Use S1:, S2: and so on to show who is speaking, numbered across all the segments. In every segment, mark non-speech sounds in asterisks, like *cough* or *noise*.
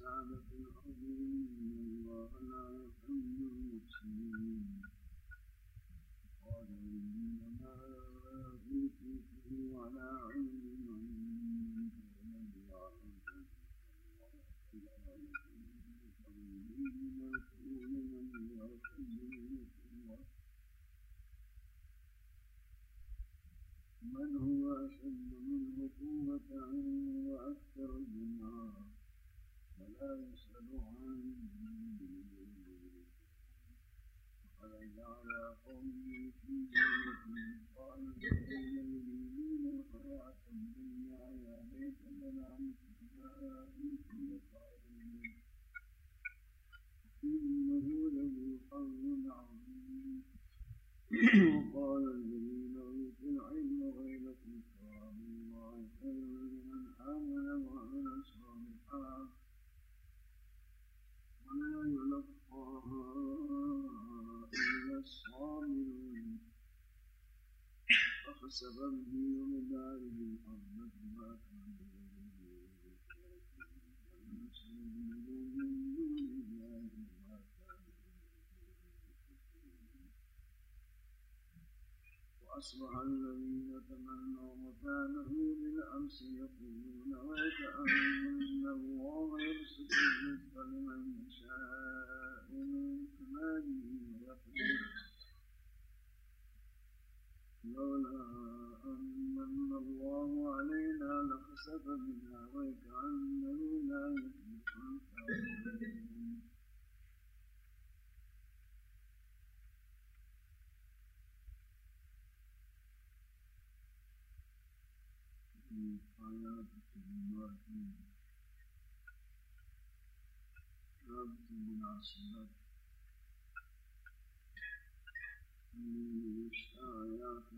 S1: تبغوا الفساد فخسف به ومداره الأرض ما كان وأصبح الذين تمنوا مكانه بالأمس يقولون وكأن الله يرسل الرزق لمن يشاء من عباده ويقدر. لولا أن الله علينا لخسف بنا وكأنه لا يفلح الكافرون مناسبت نوشتہ آیات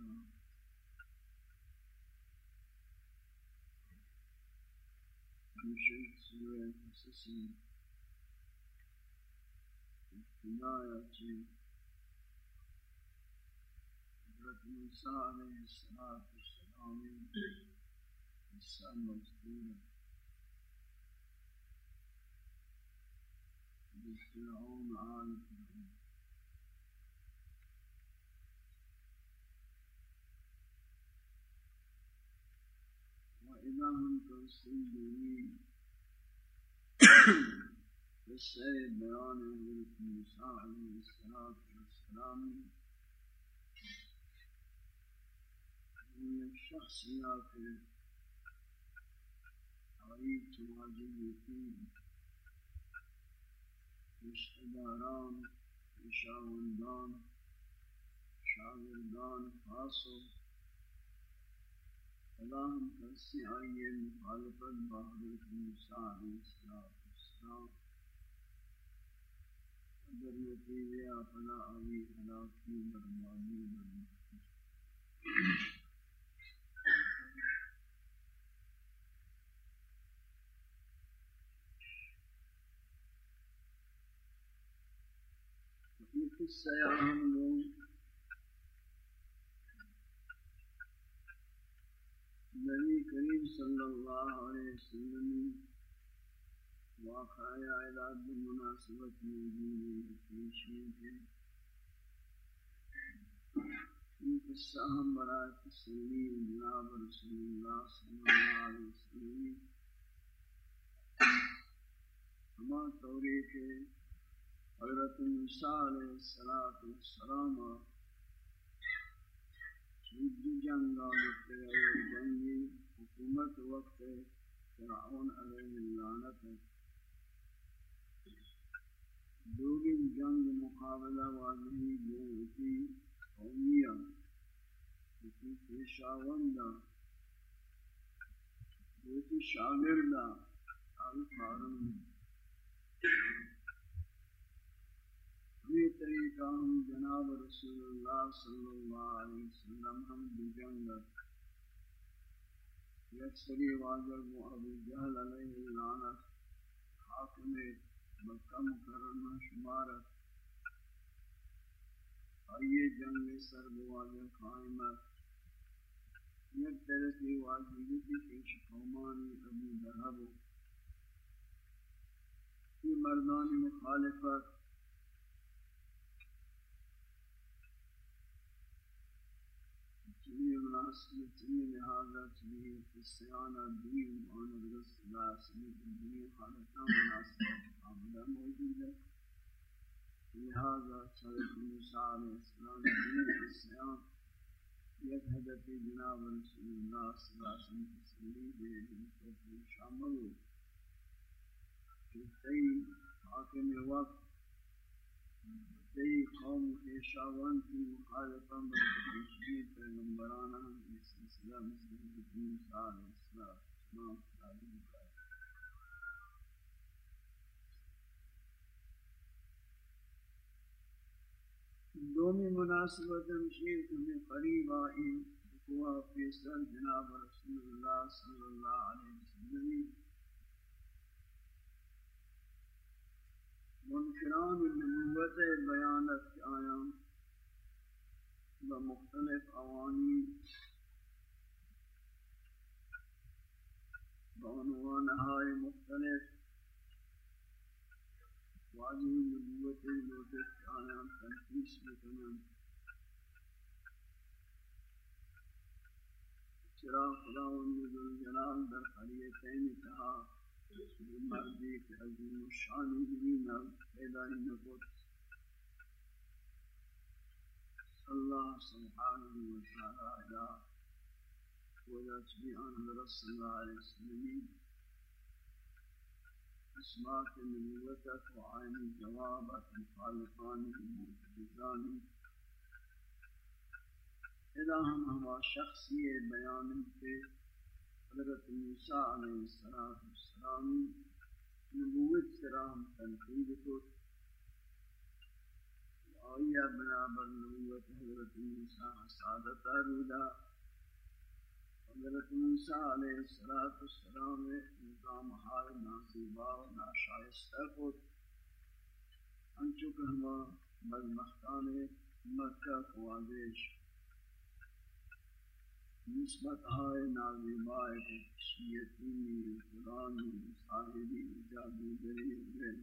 S1: مشرق سورہ قصصی ابتداء چیز حضرت موسیٰ علیہ السلام قصہ مذکور فرعون آل فرعون وإذا هم تنسلوني قصہ بیان حضرت موسیٰ علیہ السلام وہ ایک شخصیات آئی چواجی یقین رشتداران رشاوندان شاگردان خاصو کلام کسی آئیے مخالفت بحضرت موسیٰ علیہ السلام. اگر نتیجہ اپنا آئی حلاکی برمانی برمانی یہ قصہ ہم لوگ نبی کریم صلی اللہ علیہ وسلم واقعہ اعداد مناسبت موجود ہے پیشی کے یہ قصہ ہم برائے تسلیم جناب رسول اللہ صلی اللہ علیہ وسلم ہمارا توری کے حضرت موسیٰ علیہ السلام چید جنگا مستغیر جنگی حکومت وقت فرعون علیہ اللعنت دوگن جنگ مقابلہ واضحی بوتی قومیہ کسی پیشاوندہ بوتی شاگردہ آل فارون یہ طریقہ ہم جناب رسول اللہ صلی اللہ علیہ وسلم ہم بجنگت یکسری واجب و ابو جہل علیہ اللعنت حاکم مکہ مکرمہ شمارت آئیے جنگ سر بواجہ قائمت یک طرفی واجبی کی پیش قومانی ابو دہب یہ مردان مخالفت چنی مناسب چنی لہذا چنی قصیانہ دین آن درست لا سنی دنیا حالتہ مناسب آمدہ موجود ہے. لہذا حضرت موسیٰ علیہ السلام دین قصیان یک حضرت جناب رسول اللہ صلی اللہ علیہ وسلم تسلی دے جن کو شامل ہو. کہ تی حاکم وقت تی قوم خیشاوان کی مخالفہ مرکشی پیغمبرانہ یہ سلسلہ مثل حضرت موسیٰ علیہ السلام تعلیم کا دومی مناسبت مشیر ہمیں قریب آئی ہوا فیصل جناب رسول اللہ صلی اللہ علیہ وسلم منکران النبوت بیانت کی آیا بمختلف اوانی بعنوانهای مختلف واجب نبوت لوٹت آیا تنفیس بکنن چرا خداوند جلال در خلیتین کہا مردی که از این شانی بینم پیدا نبود الله سبحانه و تعالی ولا تبيعا برسل الله عليه وسلم أسماك من وتك وعين جوابك مخالفان المعتزان إلى هم هو شخصية بيان في حضرت موسیٰ علیہ السلام نبوت سرام تنقید کو آیا بنابر نبوت حضرت موسیٰ سعادت رودا حضرت موسیٰ علیہ السلام نظام حال ناصیبا و ناشائستہ کو انچو کہ ہوا مذمختان مکہ کو آدیش نسبت ہے نازیبائے شیعتی قرآنی صاحبی جادوگری غیر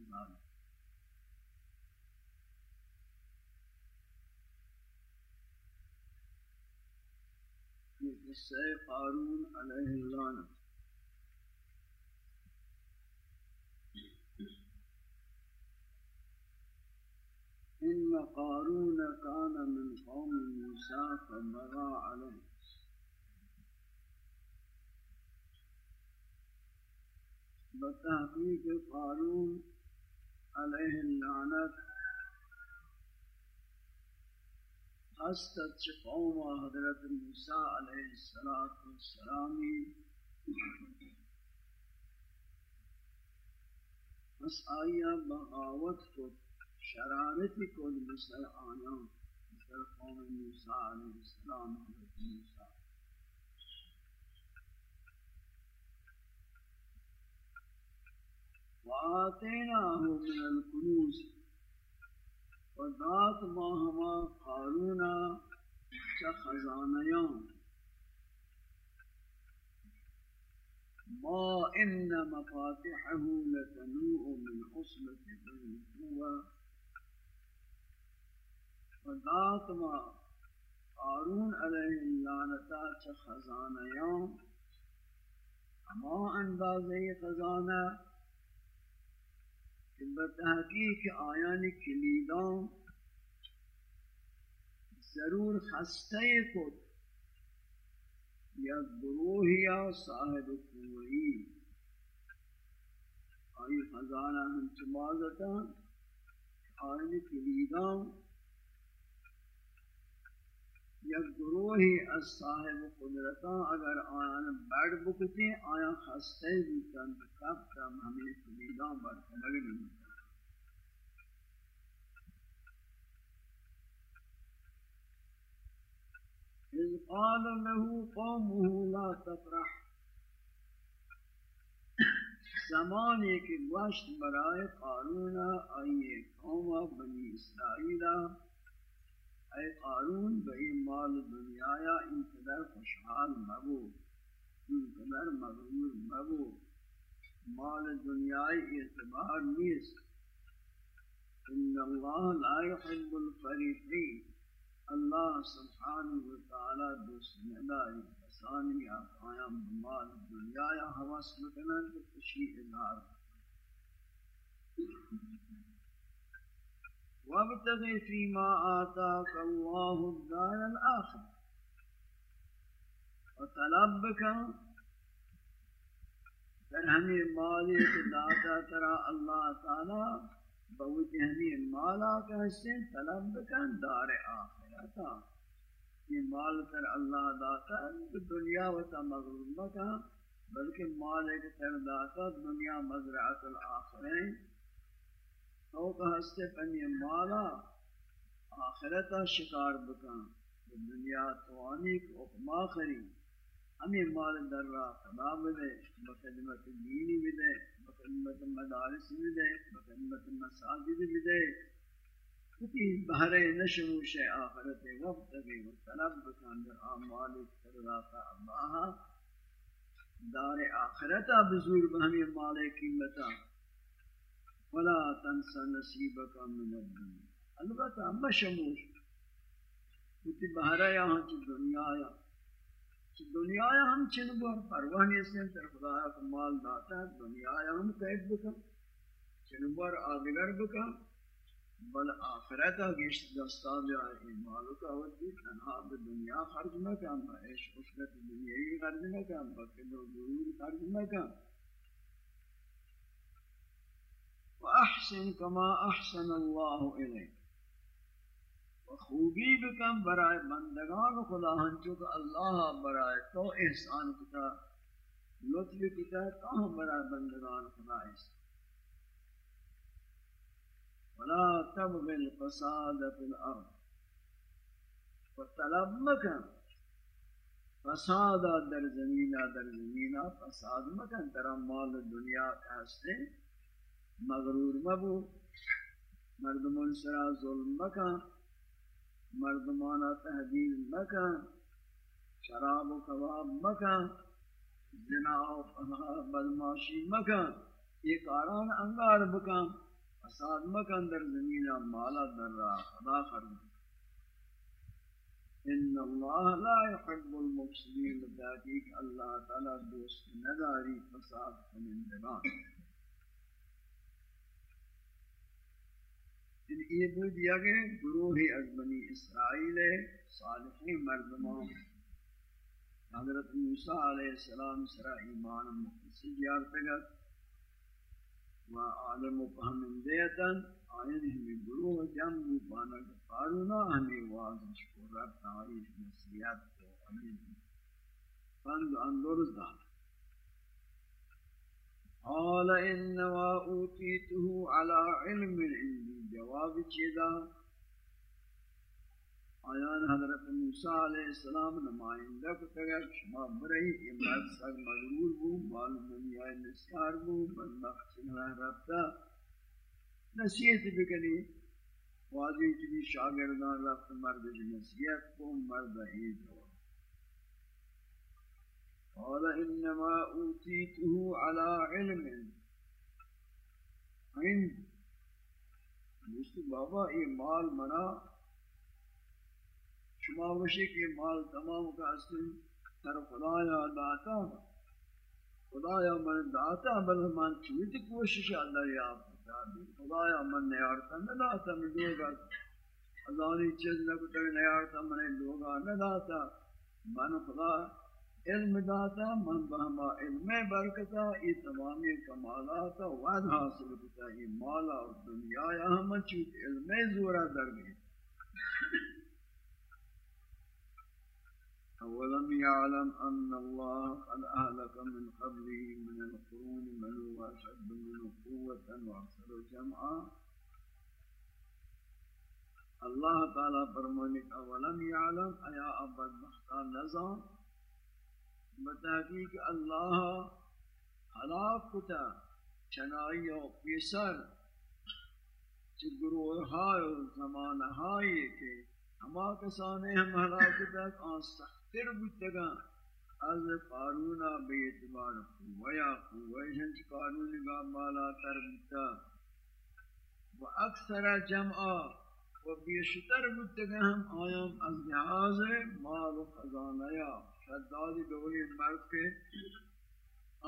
S1: یہ قصہ قارون إن قارون كان من قوم موسى فبغى عليه. بتحقیق قارون علیہ اللعنت حسد قوم حضرت موسیٰ علیہ السلام بس آیا بغاوت کو شرارتی کو بسر آیا بسر قوم موسیٰ علیہ السلام. حضرت موسیٰ وآتيناه من الكنوز وذات ما هما قارونا كخزانيان ما إن مفاتحه لتنوء من عصبة بني قوة وذات ما قارون عليه اللعنتا كخزانيان ما اندازه خزانه کہ بتحقیق آیان کلیدان ضرور خسته کو یا گروه یا صاحب قوهی آئی خزانہ ہم چمازتا آئین کلیدان یا گروہی از صاحب قدرتا اگر آیان بیڑ بکتے آیان خستے بیتن کب تم ہمیں قدیدان برکنگ نہیں اذ قال له قومه لا تفرح. زمانی کہ گوشت برائے قارون آئیے قوم بنی اسرائیل اے قارون بئی مال دنیا یا انقدر خوشحال مبو انقدر مغرور مبو. مال دنیای اعتبار نیست. إن اللہ لا يحب الفریقین اللہ سبحانہ وتعالی دوست نداری کسانی آیا مال دنیا یا حواس مکنن خوشی اظہار وابتغی فیما آتاک اللہ الدار الآخر وطلب بکا در ہمیں مالی داتا ترا اللہ تعالی بوجہ ہمیں مالا کا حسن طلب بکا دار آخرتا یہ مال کر اللہ داتا دنیا و تا مغرور مکا بلکہ مال ایک تر داتا، دنیا مزرعت الآخرین. تو کہ ہستے پنی مالا آخرتا شکار بکا دنیا توانی کو اقما خری۔ ہمیں مال در را خدا بدے بخدمت دینی بدے بخدمت مدارس بدے بخدمت مساجد بدے۔ کتی بہرے نشموش آخرت وقت بھی مطلب بکن، در آمال ترداتا اللہ دار آخرتا بزور بہمی مال قیمتا۔ ولا تنسى نصیبك من الدنيا البتہ مشموش کتی مطلب بہرے یہاں چی دنیا یا. چی دنیا یا ہم چن بار پروانی سے تر خدا کا مال داتا ہے، دنیا یا ہم قید بکن. چن بار آدگر بکن. بل آخرت گشت دستا بیا این مالو کا ودی تنها به دنیا خرج نہ نکن با عشق عشقت دنیایی خرج نکن با کل و غرور خرج نکن. و احسن کما احسن الله الیک و خوبی بکن برای بندگان خدا ہنچو کہ اللہ برای تو احسان کتا، لطف کتا تو برای بندگان خدا احسان ولا تبغي الفساد في الارض۔ وطلب مکن فساد در زمین در زمین فساد مکن ترا مال دنیا ہستے۔ مغرور مبو، مردمان سرا ظلم مکن، مردمانا تحدیل مکن، شراب و کباب مکن، زنا و بدماشی مکن، یہ کاران انگار بکن فساد مکن، در زمین مالا در را خدا خرد ان اللہ لا يحب المفسدین تحقیق اللہ تعالی دوست نداری، فساد کنندگان. ان یہ بود دیا کہ گروہ از بنی اسرائیل صالحی مردمان حضرت موسیٰ علیہ السلام سرا ایمان مختصی جارتگت و عالم و فهمندیتن آئین ہمیں گروہ جمع پانک قارونا، ہمیں واضح کو رب تعریف نصیحت کو امین فند اندرز دانا قال انما اوتیته على علم عندي جواب چیدہ آیان حضرت موسیٰ علیہ السلام نمائندہ کو تگا شما برئی امت سر مغرور بو، مال دنیا نسکار بو بندخ چنہ رفتا نصیحت بکنی، واضح چلی شاگردان رفت مرد نصیحت کو، مرد ہی جو قال، انما اوتیته على علم۔ عند مجھتے بابا، یہ مال منا۔ شما وشی کہ مال تمام کا اصل تر خدایا داتا خدایا من داتا بل من چوت کوشش اللہ یا خدایا۔ من نیارتا نہ داتا من دوگا ازانی چیز نہ کتر نیارتا من دوگا نہ داتا۔ من خدا علم داتا، من بہما علم برکتا یہ تمامی کمالات وعد حاصل کتا یہ مالا اور دنیا یا ہم چوت علم زورا در گئی۔ أولم يعلم أن الله قد أهلك من قبله من القرون من هو أشد منه قوة وأكثر جمعا۔ اللہ تعالی فرمانے، اولم يعلم ایا ابد مختار نظام؟ مطلب بتحقیق اللہ حلاق کتا چنائی و پیسر چی گروہ ہائی و زمان ہائی کہ ہما کسانے ہم حلاق تک آن سختر بودتگا از قانونا بے اعتبار قویا قوی جنچ قانون گا مالا تر بودتا۔ و اکثر جمعہ و بیشتر بودتگا ہم آیام از لحاظ مال و خزانیا شدادی دولی مرد کے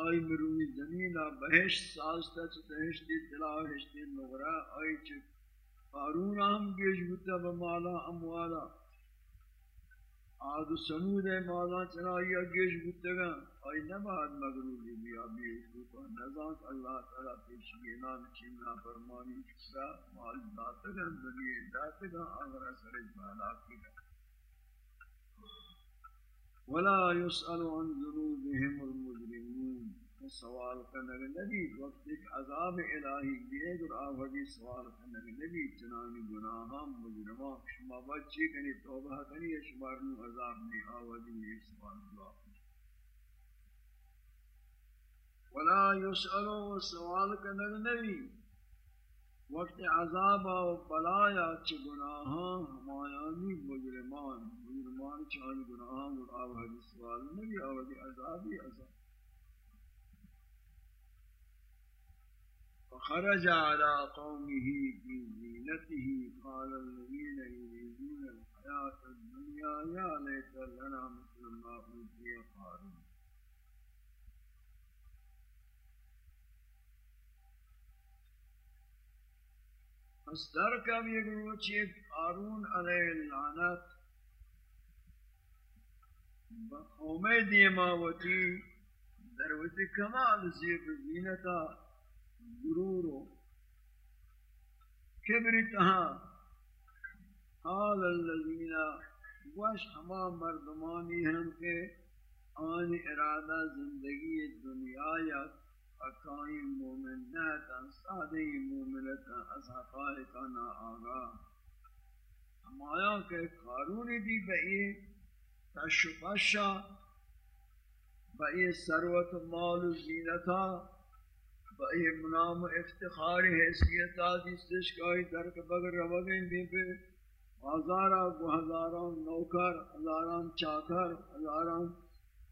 S1: آئی مروی زمین بہشت سازتا چھ تہشتی تلا ہشتی نغرہ، آئی چھ قارون ہم گیش بودتا بمالا اموالا آد و سمود مالا چنائی گیش بودتا گا۔ آئی نباد مغروبی بیا بیشتو کو نظام اللہ تعالی پیشی نام چینا فرمانی چکتا مال داتا گا، دنیا داتا گا، آگرہ سرج مالا کی گا۔ ولا يسأل عن ذنوبهم المجرمون. سوال کرنے نبی، وقت ایک عذاب الہی دیے اور آفدی سوال کرنے نبی چنانی گناہاں مجرمان شما بچی کنی، توبہ کنی شمار نو عذاب نہیں آفدی یہ سوال دعا ولا يسأل، سوال کرنے نبی وقت عذاب و بلایا چ گناہاں، ہمایانی، مجرمان مجرمان چان گناہاں اور آوہدی سوال نبی آوہدی عذابی عذاب۔ فخرج على قومه في زينته قال الذين يريدون الحياة الدنيا يا ليت لنا مثل ما أوتي قارون۔ پس در کم یک روچی آرون علیہ اللعنت بقوم دیماوتی در وتی کمال زیب زینتا غرور و کبر حال الذین وش ہما مردمانی ہم کے آن ارادہ زندگی دنیا یا اکائی مومنتا سادی مومنتا از حقائقا نا آگا ہم آیا کہ قارونی دی بئی تشبشا بئی سروت مال و زینتا بئی منام افتخار حیثیتا جس کائی درک بگر روگیں بھی پہ ہزارہ کو ہزاران نوکر، ہزاران چاکر، ہزاران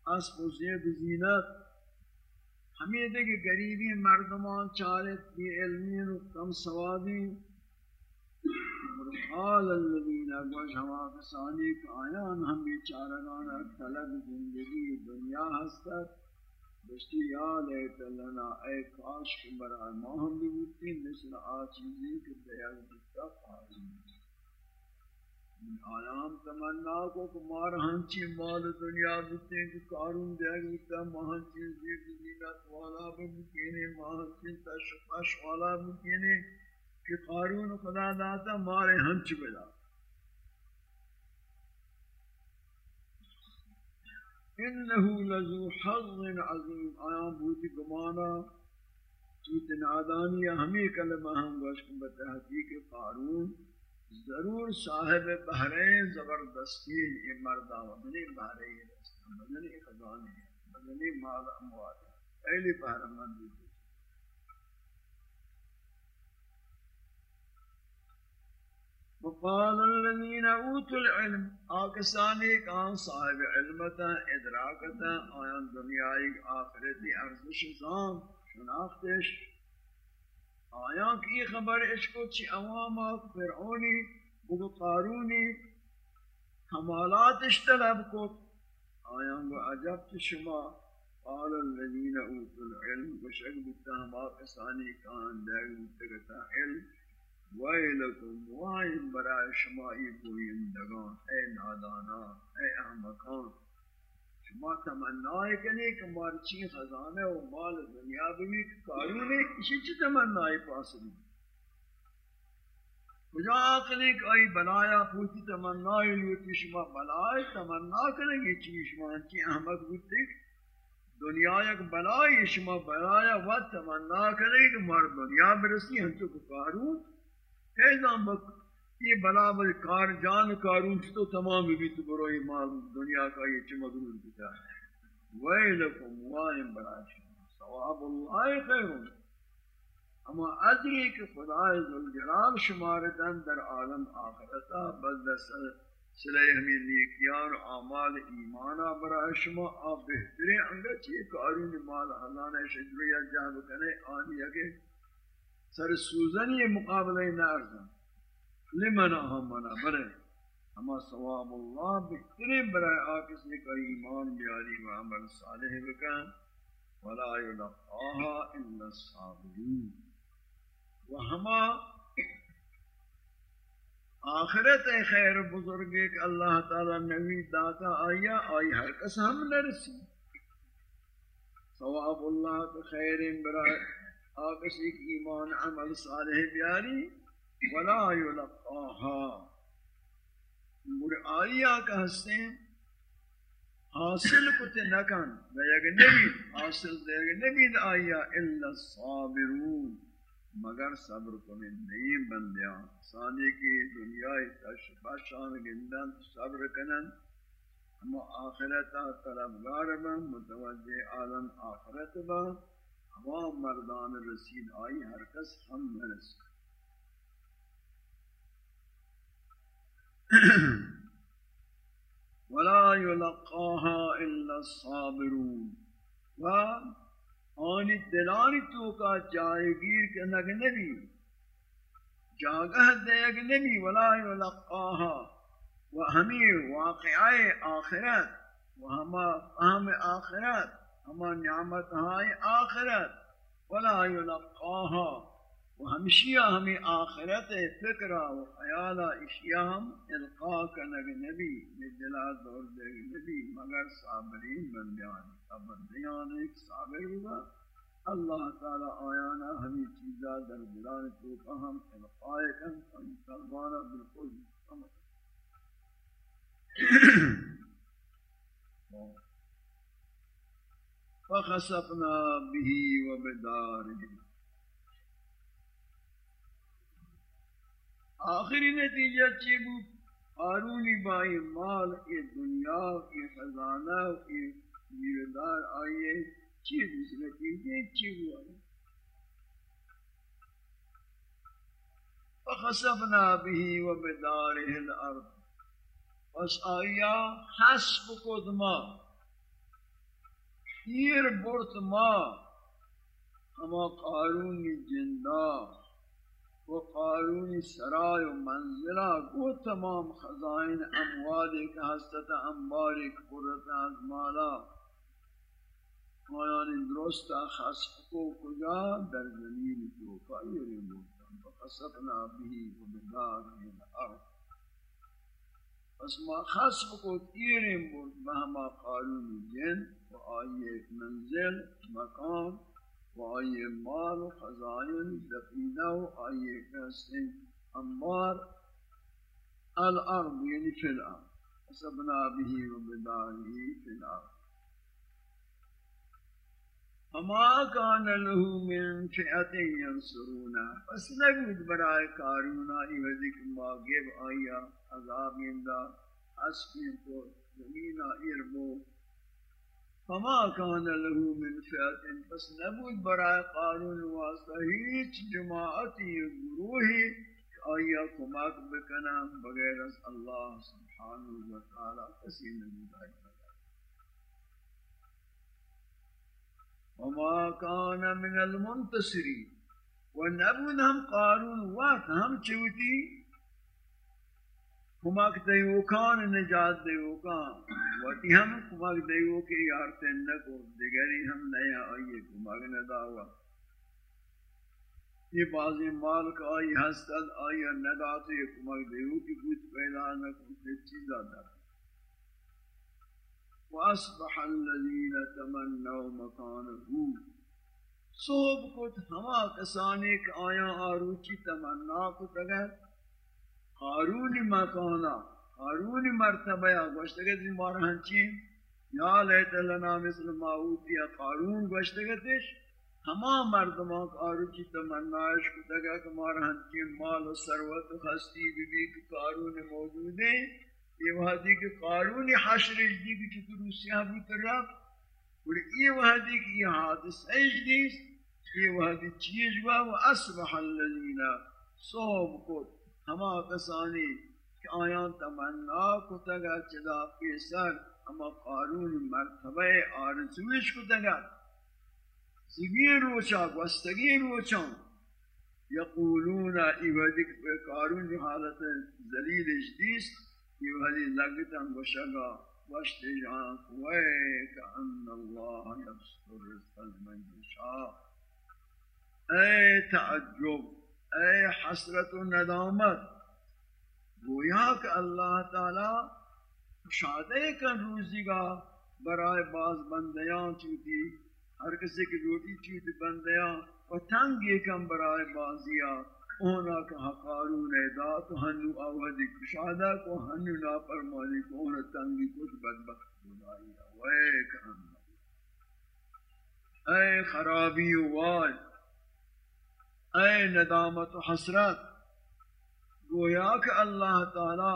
S1: اسب و زید زینت۔ ہمیں دیکھ گریبی مردمان چارت بی علمین و کم سوادی حال الذین اگوش ہوا، کسانی کا آیان ہم بیچارگان طلب زندگی دنیا ہستت بشتی یاد ہے لنا، اے کاش کے برائے ما ہم بھی بودتی مثل آ چیزی کہ دیال بکتا خواہی آیام تمنا کو کمار ہنچی مال دنیا بتے کہ کارون دے گتا مہنچی زیب زینت والا بمکینے مہنچی تشفش والا بمکینے کہ قارون خدا داتا مارے ہنچ بلا۔ انہو لذو حظ عظیم۔ آیام بوتی گمانا۔ چوت نادانی ہمیں کلمہ ہم گوشکم بتحقیق قارون ضرور صاحب بحرین زبردستی یہ مردہ مدنی بحرین مدنی خزانی مدنی مال اموال پہلی بحر مندی وقال الذين اوتوا العلم آکسانی کان صاحب علمتا ادراکتا آیان دنیای آخرتی ارزش زان شناختش آیا کی خبر اشکو چی؟ عوام فرعونی بگو قارونی کمالاتش طلب کو آیا گو عجب چی شما قال الذين اوتوا العلم وشک بتا ہما کسانی کان دیگ بتگتا علم، ویلکم وائن برای شمائی گویندگان اے نادانا اے احمقان. شما تمنای کنی کہ مار چی خزانه و مال دنیا بھی کارونه اسی چی تمنای پاسنی کجا آقلی کہ آئی بلایا پوچی تمنای لیتی شما؟ بلائی تمنا کرنے گی چی شما؟ چی احمد بودتی دنیا یک بلائی شما بلایا و تمنا کرنے کہ مار دنیا برسی ہم تو کارون ایزان بک یہ بلا بل کار جان کارون تو تمام بھی تو بروئی مال دنیا کا یہ چمغرور بتا ہے؟ ویلکم وائم بڑا شماس ثواب اللہ خیر اما اجری کہ خدای ذوالجلال شمارتن در عالم آخرتا بزدست سلے ہمیں نیکیان اعمال ایمانا برای شما، آپ بہترین انگا چیئے کارون مال حلانا شجریہ جہاں بکنے آنی اگے۔ سر سوزنی مقابلہ نارزن لمن آمنا برے اما ثواب اللہ، بہترین برای آکسی کا ایمان بیاری و عمل صالح بکن، ولا يلقاها الا الصابرون وہما آخرت خیر بزرگ ایک اللہ تعالی نبی داتا آیا، آئی ہر کس ہم نرسی۔ ثواب اللہ تو خیر برائے آکس ایک ایمان عمل صالح بیاری ولا یلقاها مر آیا کا ہستے حاصل کتے نکن دیگ نبی حاصل دیگ نبی آیا الا الصابرون۔ مگر صبر کنن نہیں بندیاں۔ سانی کی دنیا تشباشان گندن صبر کنن۔ ہم آخرتا طلبگار بن، متوجہ عالم آخرت با ہم مردان رسید آئی، ہر کس ہم نرس۔ *clears throat* ولا يلقاها الا الصابرون و آنی دلانی تو کا جائے گیر کے نگ نبی، جاگہ دے دیگ نبی، ولا یلقاها و ہمیں واقعائے آخرت، و ہما فہم آخرت، ہما نعمت ہائے آخرت، ولا یلقاها و ہمشیہ ہمیں آخرت فکرہ و خیالہ اشیاء ہم القا کنگ نبی دلا دور دے نبی، مگر صابرین بندیان بندیان ایک صابر ہوگا۔ اللہ تعالی آیانا ہمیں چیزا در دلان تو ہم القائے کن، ہم سلوانا بالکل سمجھ فخسفنا به وبداره آخری نتیجہ چی بو قارونی بائی مال ای دنیا ای خزانہ ای میردار آئیے چیز اس نتیجے چی بو آئی فخسفنا به و بداره الارض۔ پس آیا حسب کد ما پیر برت ما، ہما قارونی جندہ۔ وہ قارونی سرائے و منزلہ وہ تمام خزائن اموال ایک حسدت انبار ایک قررت ازمالا آیان درستا خصف کو کجا؟ در زمین تو فائر موتا فقصفنا بھی و بدار من ارض پس ما خصف کو تیر یعنی موت بہما قارونی جن و آئی ایک منزل، مکان. و آئیے مال و خزائن دفینہ و آئیے کسن انبار الارض یعنی فی الارض حسبنا به و بداره فی الارض۔ فما كان له من فئة ينصرونا پس نبود برائے کارونا ای وزک ماغب آیا عذاب اندا حسبی تو زمین اربو فما كان له من فئة، بس نبود برای قارون واسطہ هیچ جماعتی گروہی آیا کمک بکنم بغیر از اللہ سبحانہ وتعالی کسی نبود آئی وما كان من المنتصرين ونبود هم قارون وقت هم چوتی کمک دیوکان نجات دیوکان وٹی ہم کمک دیو کے یار تنہ کو دیگری ہم نیا آئیے کمک نداوا یہ بعضی مال کا آئی حسد آئی ندا تو یہ کمک دیو کی کچھ پیدا نہ کچھ چیزا در وَأَصْبَحَ الَّذِينَ تَمَنَّوْا مَكَانَهُ صوب کت ہما کسانے کے آیا آروچی تمنا کو تگر قارون مکانا قارون مرتبہ یا گوشتگت مارا ہنچین، یا لیت لنا مثل ما اوتیا قارون گوشتگتش، ہما مردمان قارون کی تمنائش کو تگا کہ مارا ہنچین، مال و ثروت و ہستی بی بی کہ قارون موجود ہے یہ وحدی کہ قارون حشر اجدی کی چکر روسیہ بھی کر رہا، اور یہ وحدی کی یہ حادث ایج یہ وحدی چیز ہوا، و اصبح الذین صوب کو ہما کسانی کہ آیان تمنا کو تگا چدا پیسر، اما قارون مرتبہ آرزوش کو تگا سگی روچا گوستگی روچا۔ یقولون ایوہدی قارون کی حالت ذلیل اجدیس ایوہدی لگتا گوشگا وشت جان کوئے کہ ان اللہ یبسطر رزق من یشاء۔ اے تعجب! اے حسرت و ندامت، گویا کہ اللہ تعالی شادے کا روزی گا برائے باز بندیاں چوتی، ہر کسی کی روٹی چوتی بندیاں و تنگی کم برائے بازیا اونا کا قارون ادا تو ہنو آوہدی کشادہ کو ہنو نا پرمانی کو، اونا تنگی کچھ بدبخت بنائی وے کہنا اے خرابی و واج اے ندامت و حسرت، گویا کہ اللہ تعالی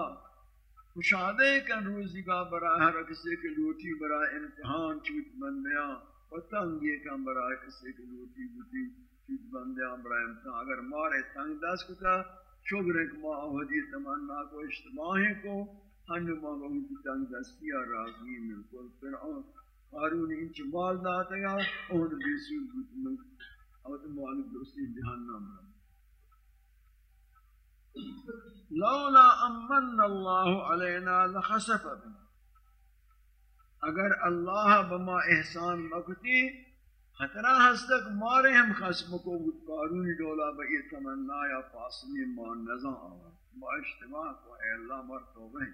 S1: خوشادے کن روزی کا برا ہر کسی کے لوٹی برا امتحان چوت بندیاں و تنگی کن برا کسی کے لوٹی بوٹی چوت بندیاں برا امتحان۔ اگر مارے تنگ دست کتا، شکر کہ ما آہدی تمنا کو، اجتماعی کو ہن ما بہت تنگ دستی اور راضی ملکل۔ پھر قارون انچ مال داتا گا اون بیسو بوت اور مالک دوستی جہان نام لولا امن اللہ علینا لخسف بنا اگر اللہ بما احسان مکتی خطرہ ہستک مارے ہم خسم کو قارونی ڈولا بئی تمنا یا فاصلی مان نظام آور با اجتماع کو اے اللہ مرتوبہ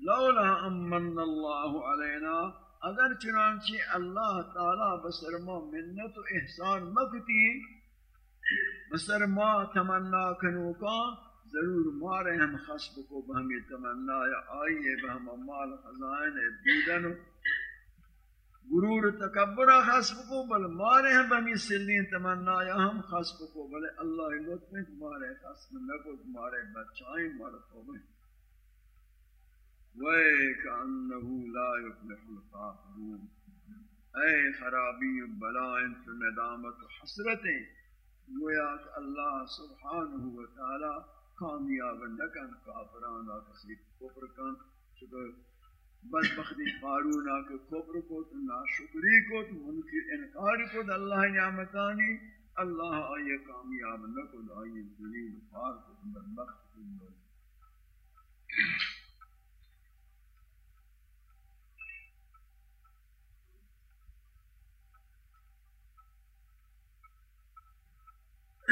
S1: لولا امن اللہ علینا اگر چنانچہ اللہ تعالی بسر ما منت و احسان مکتی، بسر ما تمنا کنو کا ضرور مارے ہم خصب کو بہمی تمنا یا آئیے بہم مال خزائن بیدن غرور تکبر خصب کو، بل مارے ہم بہمی سلین تمنا یا ہم خصب کو، بل اللہ لطف مارے خصب نکو مارے بچائیں مارے مارتو میں وَيْكَأَنَّهُ لَا يُفْلِحُ الْقَافِرُونَ اے خرابی و بلائن تو ندامت و حسرتیں، گویا کہ اللہ سبحانہ و تعالی کامیاب نکن کافرانا کسی کفر کن چکر بدبختی قارونا کے کفر کو، تو ناشکری کو، تو ان کی انکار کو، تو اللہ نعمتانی، اللہ آئیے کامیاب نکن، آئیے دلیل فار کو، بدبخت کو۔ *clears throat*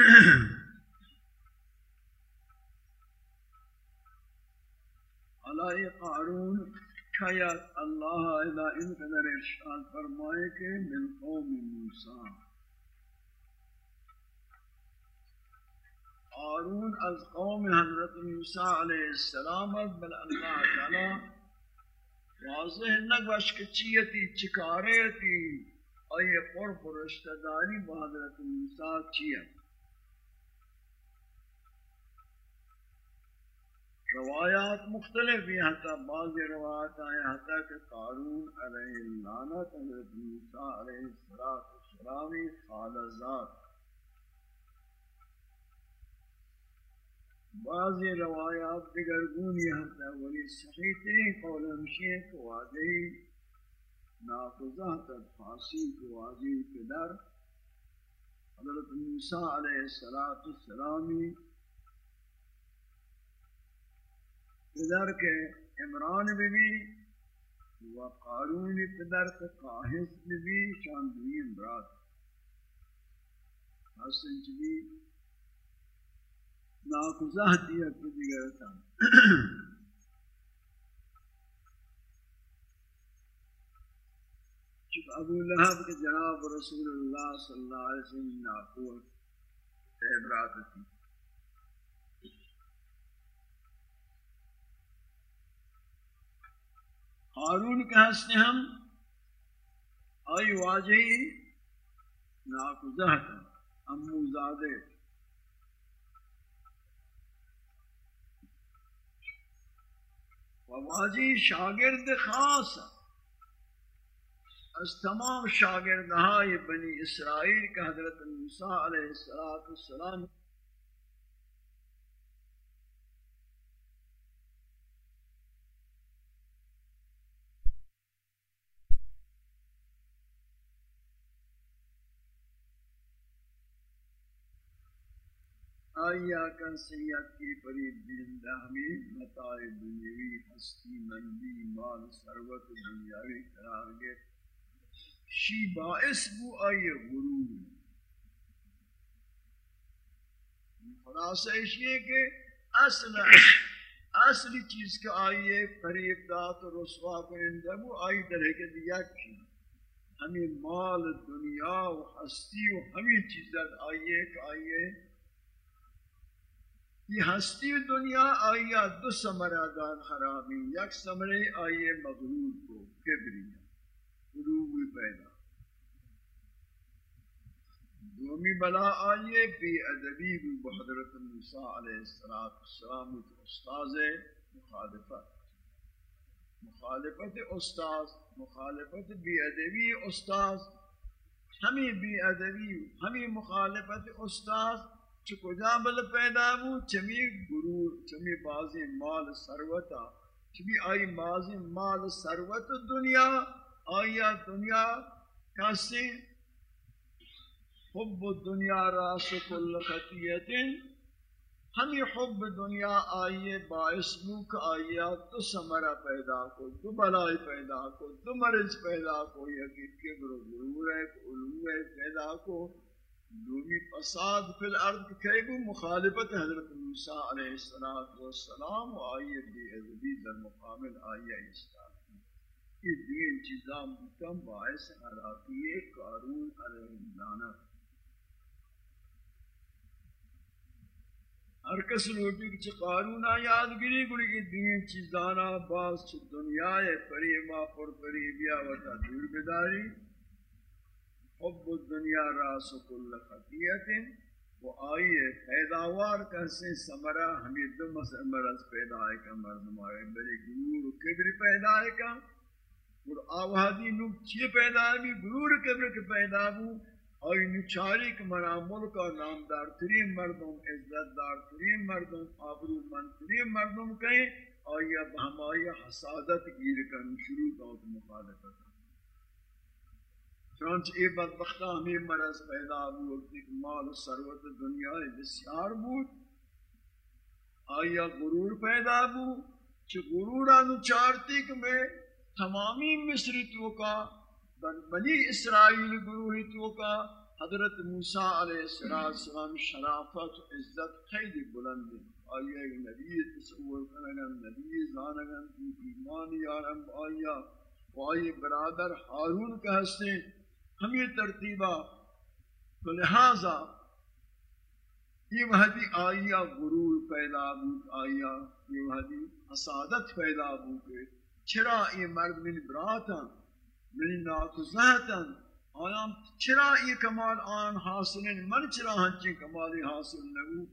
S1: علائی قارون، شاید اللہ الہ ان قدر ارشاد فرمائے کہ من قوم موسیٰ۔ قارون از قوم حضرت موسیٰ علیہ السلام بل اللہ تعالی واضح نگوش کچیتی چکاریتی آئیے قرب رشتہ داری بحضرت موسیٰ چیت روایات مختلف ہیں، حتی بعض روایات آئے، حتی کہ قارون علیہ اللعنت حضرت موسیٰ علیہ السلامی خالزات بعض روایات دیگر گونی حتی، ولی صحیح قول ہمشی ہے کہ واضحی نافذہ تد فاسی کو واضحی پدر حضرت موسیٰ علیہ السلامی پدر کے عمران بھی بھی و قارون پدر کے قاہس بھی بھی شان دوئی امرات حسن چلی ناکزہ دیا کدی گئے تھا۔ چک ابو لہب کے جناب رسول اللہ صلی اللہ علیہ وسلم ناکور تحبرات تھی ہارون کے ہستے ہم، آئی واجہی ناکزہ امو زادے۔ واجی شاگرد خاص از تمام شاگردهای بنی اسرائیل کا حضرت موسیٰ علیہ السلام آیا کن سیت کی پرید دیندہ ہمیں مطاع دنیاوی، ہستی مندی، مال سروت دنیاوی قرار گئے۔ شی باعث بو آئیے غرور۔ خلاصہ اس یہ کہ اصل اصلی چیز کا آئیے فریب دات و رسوا کرندہ بو آئی در کے دیا کی۔ ہمیں مال، دنیا و ہستی و ہمیں چیزت آئیے کہ آئیے یہ ہستی دنیا آئیے دو سمرہ دان خرابی، یک سمرے آئیے مغرور کو، کبریہ قلوب پیدا دومی بلا آئیے بی ادبی بحضرت موسیٰ علیہ السلام استاذ مخالفت۔ مخالفت استاذ، مخالفت بی ادبی استاذ، ہمیں بی ادبی، ہمیں مخالفت استاذ۔ چکو جامل پیدا ہو چمی گرور چمی بازی مال سروتا، چمی آئی مازی مال سروت دنیا، آیا دنیا کسی حب دنیا راس کل خطیت، ہمیں حب دنیا آئیے باعث موک آئیا تو سمرہ پیدا کو، تو بلائی پیدا کو، تو مرض پیدا کو یکی کبر و غرور ہے علو ہے، پیدا کو دومی فساد فی الارض کئی مخالفت حضرت موسیٰ علیہ السلام و آئیے بھی عزبی در مقامل آئیے اسلام کہ دین چیزاں بکم باعث حراقی قارون علیہ اللعنت۔ ہر کس لوٹی کچھ قارون یادگیری گلی کی دین چیزانا باز چھ دنیا پریما پر پریبیا وطا دور بداری۔ حب الدنیا راس کل خطیت وہ آئیے پیداوار کیسے سمرہ ہمیں دو مرض پیدا ہے کا مردم آئے بڑے گرور کبر پیدا ہے کا اور آوازی نو چی پیدا ہے بھی غرور قبر کے پیدا ہو اور نچاری کے مرا ملک اور نامدار ترین مردوں عزت دار ترین مردوں آبرو من ترین مردوں کہیں اور یہ ہماری حسادت گیر کر شروع دوت مخالفت۔ ہے چنانچہ یہ بدبختہ ہمیں مرض پیدا ہو ایک مال ثروت دنیا بسیار بود، آیا غرور پیدا ہو چھ غرورانو چارتی کہ میں تمامی مصری تو کا بنی اسرائیل گروہی تو کا، حضرت موسیٰ علیہ السلام شرافت و عزت خیلی بلند آئیے نبی تصور کرنگا نبی زانگا ایمان یارم آئیا و آئیے برادر حارون کا ہستے ہمیں ترتیبہ تو لہذا یہ وحدی آئیا غرور پیدا بود آئیا یہ وحدی حسادت پیدا بود چرا یہ مرد من براتا من ناکزہتا آیام چرا یہ کمال آن حاصل من چرا ہنچی کمالی حاصل نبو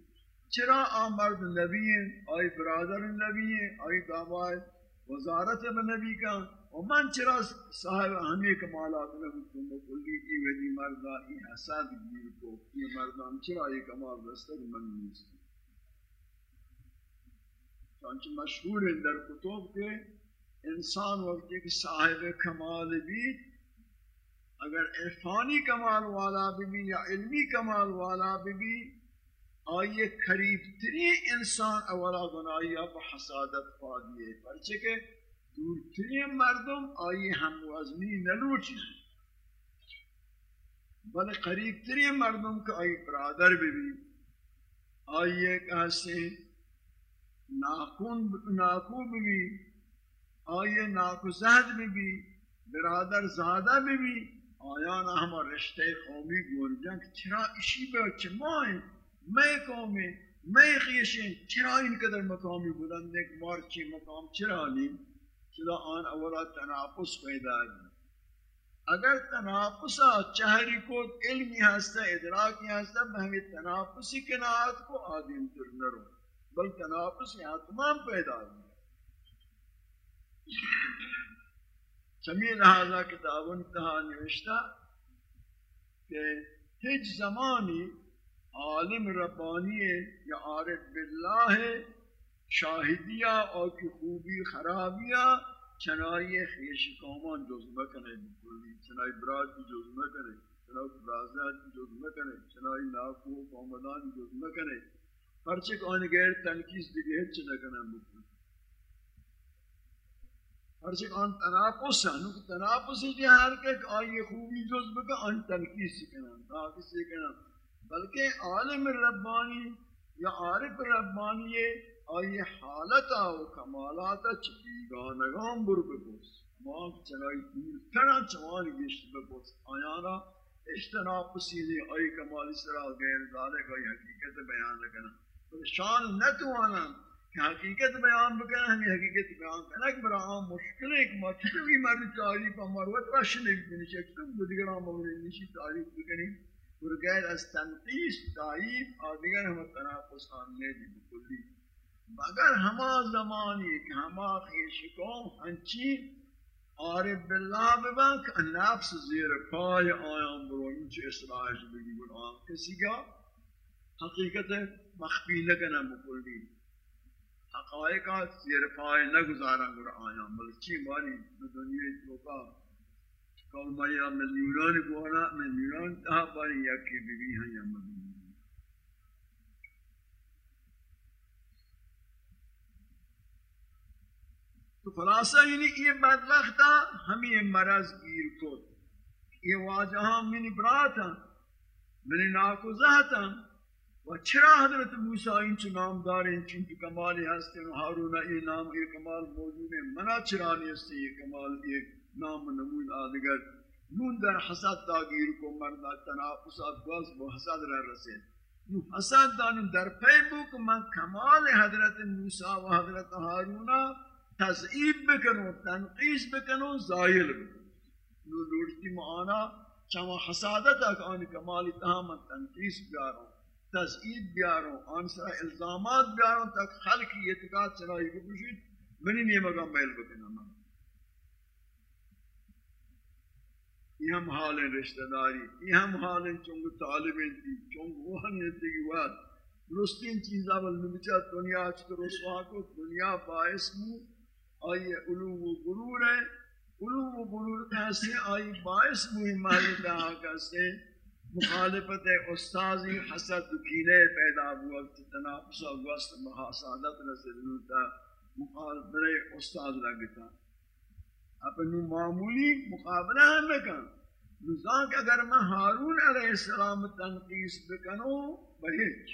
S1: چرا آن مرد نبی ہیں آئی برادر نبی ہیں آئی دعوائے وزارت نبی کا و من چرا صاحب ہمیں کمالات نبو تم کلی کی ویدی مردہ یہ حساد گیر کو یہ مردان چرا یہ کمال دستر من نیستی چانچہ مشہور ہے در کتب کے انسان وقت ایک صاحب کمال بھی اگر عرفانی کمال والا بھی یا علمی کمال والا بھی آئیے قریب تری انسان اولا گناہی اب حسادت پا دیئے پرچہ کہ دور مردم آئیے ہم وزنی نلوچی بل قریب تری مردم کا آئی برادر بھی بھی آئیے کہاستے ناکون ناکو بھی آئیے ناکزہد میں بھی برادر زادہ میں بھی آیا نا ہما رشتہ قومی گول جنگ چرا اسی بے اچھے مائیں میں قومی میں خیشیں چرا ان قدر مقامی بلند ایک مارچی مقام؟ چرا لیم چلا آن اولا تناقص پیدا ہے اگر تناقصا چہری کو علمی ہستا، ادراکی ہستا بہمی تناقصی کنات کو آدم تر نرو، بل تناقص یہاں تمام پیدا ہے چمی لہذا کتاب انتہا نوشتا کہ ہج زمانی عالم ربانی یا عارف باللہ شاہدیہ اور کی خوبی خرابیہ چنائی خیش قومان جز مکنے، بکلی، چنائی براد کی جز مکنے، چنائی برازات کی جز مکنے، چنائی لاکھو قومدان کی جز مکنے پرچک آن غیر تنکیس دیگے ہچ نکنے بکلی پرچک آن تناپس ہے نوک تناپس ہے ہر کہ آئی خوبی جز بکا آن تنکیس کنا تاکسی کنا بلکہ عالم ربانی یا عارف ربانی آئی حالتا و کمالاتا چھ بیگانگان بر بپوس ماں چنائی دور تنا چوان گشت بپوس آیانا اشتناپ سیدھی آئی کمالی سرا غیر ذالک آئی حقیقت بیان لگنا. شان نتوانا کہ حقیقت بیان بکنا ہمیں حقیقت بیان کرنا کہ برا عام مشکل ہے کہ ما چکوی مرد تعریف مروت راشن نہیں بکنی چکتم بدگران مغلی نشی تعریف بکنی. ورغیر از تنقیس تعریف اور دیگر ہم تناقض آنے دی بکلی مگر همه زمانی که همه خیش قوم هنچی عارف بالله ببن که نفس زیر پای آیان برو. این چه اصلاحش بگی برو. کسی که حقیقت مخفی نکنم بکلی حقایق زیر پای نگذارن برو آیان. بلکه چی باری به دنیای توقع کلمه یا ملیونان گوانا ملیونان. ده باری یکی بیبی هنیم ملیونان تو خلاصہ یعنی یہ بدبختا ہمیں مرض گیر کو یہ واجہاں منی براتا منی ناکوزہتا و چرا حضرت موسیٰ انچ نام داریں چنچ کمالی ہستے و حارونہ یہ نام، یہ کمال موجود ہے۔ منا چرا نہیں ہستے یہ کمال، یہ نام نمود آدگر۔ نون در حسد تاگیر کو مرد تنافس باز بو حسد رہ رسے۔ نو حسد دان در پی بو کہ من کمال حضرت موسی و حضرت هارون تضعیف بکنو تنقیس بکنو زائل بکنو نو لوٹتی معانا چما حسادت ہے کہ آن کمالی تہام تنقیس بیاروں تضعیف بیاروں آن سرا الزامات بیاروں تک خلقی اعتقاد چلائی بکشید، منی نیمگا میل بکنو یہ ہم حال ہیں رشتہ داری یہ ہم حال ہیں چونگ طالبیں تھی چونگ وہاں نیتی کی بات رستین چیزا بل والنبچہ دنیا چکر رسوا کو، دنیا باعث مو آئی علوم و غرور ہے علوم و غرور کیسے آئی باعث مو محلی دہا کیسے مخالفت استازی حسد کینے پیدا ہوا تنافس و وسط محاسادت رسل ہوتا مخالفت استاز لگتا اپنی معمولی مقابلہ ہم بکن. نظام کہ اگر میں حارون علیہ السلام تنقیس بکنو بہیچ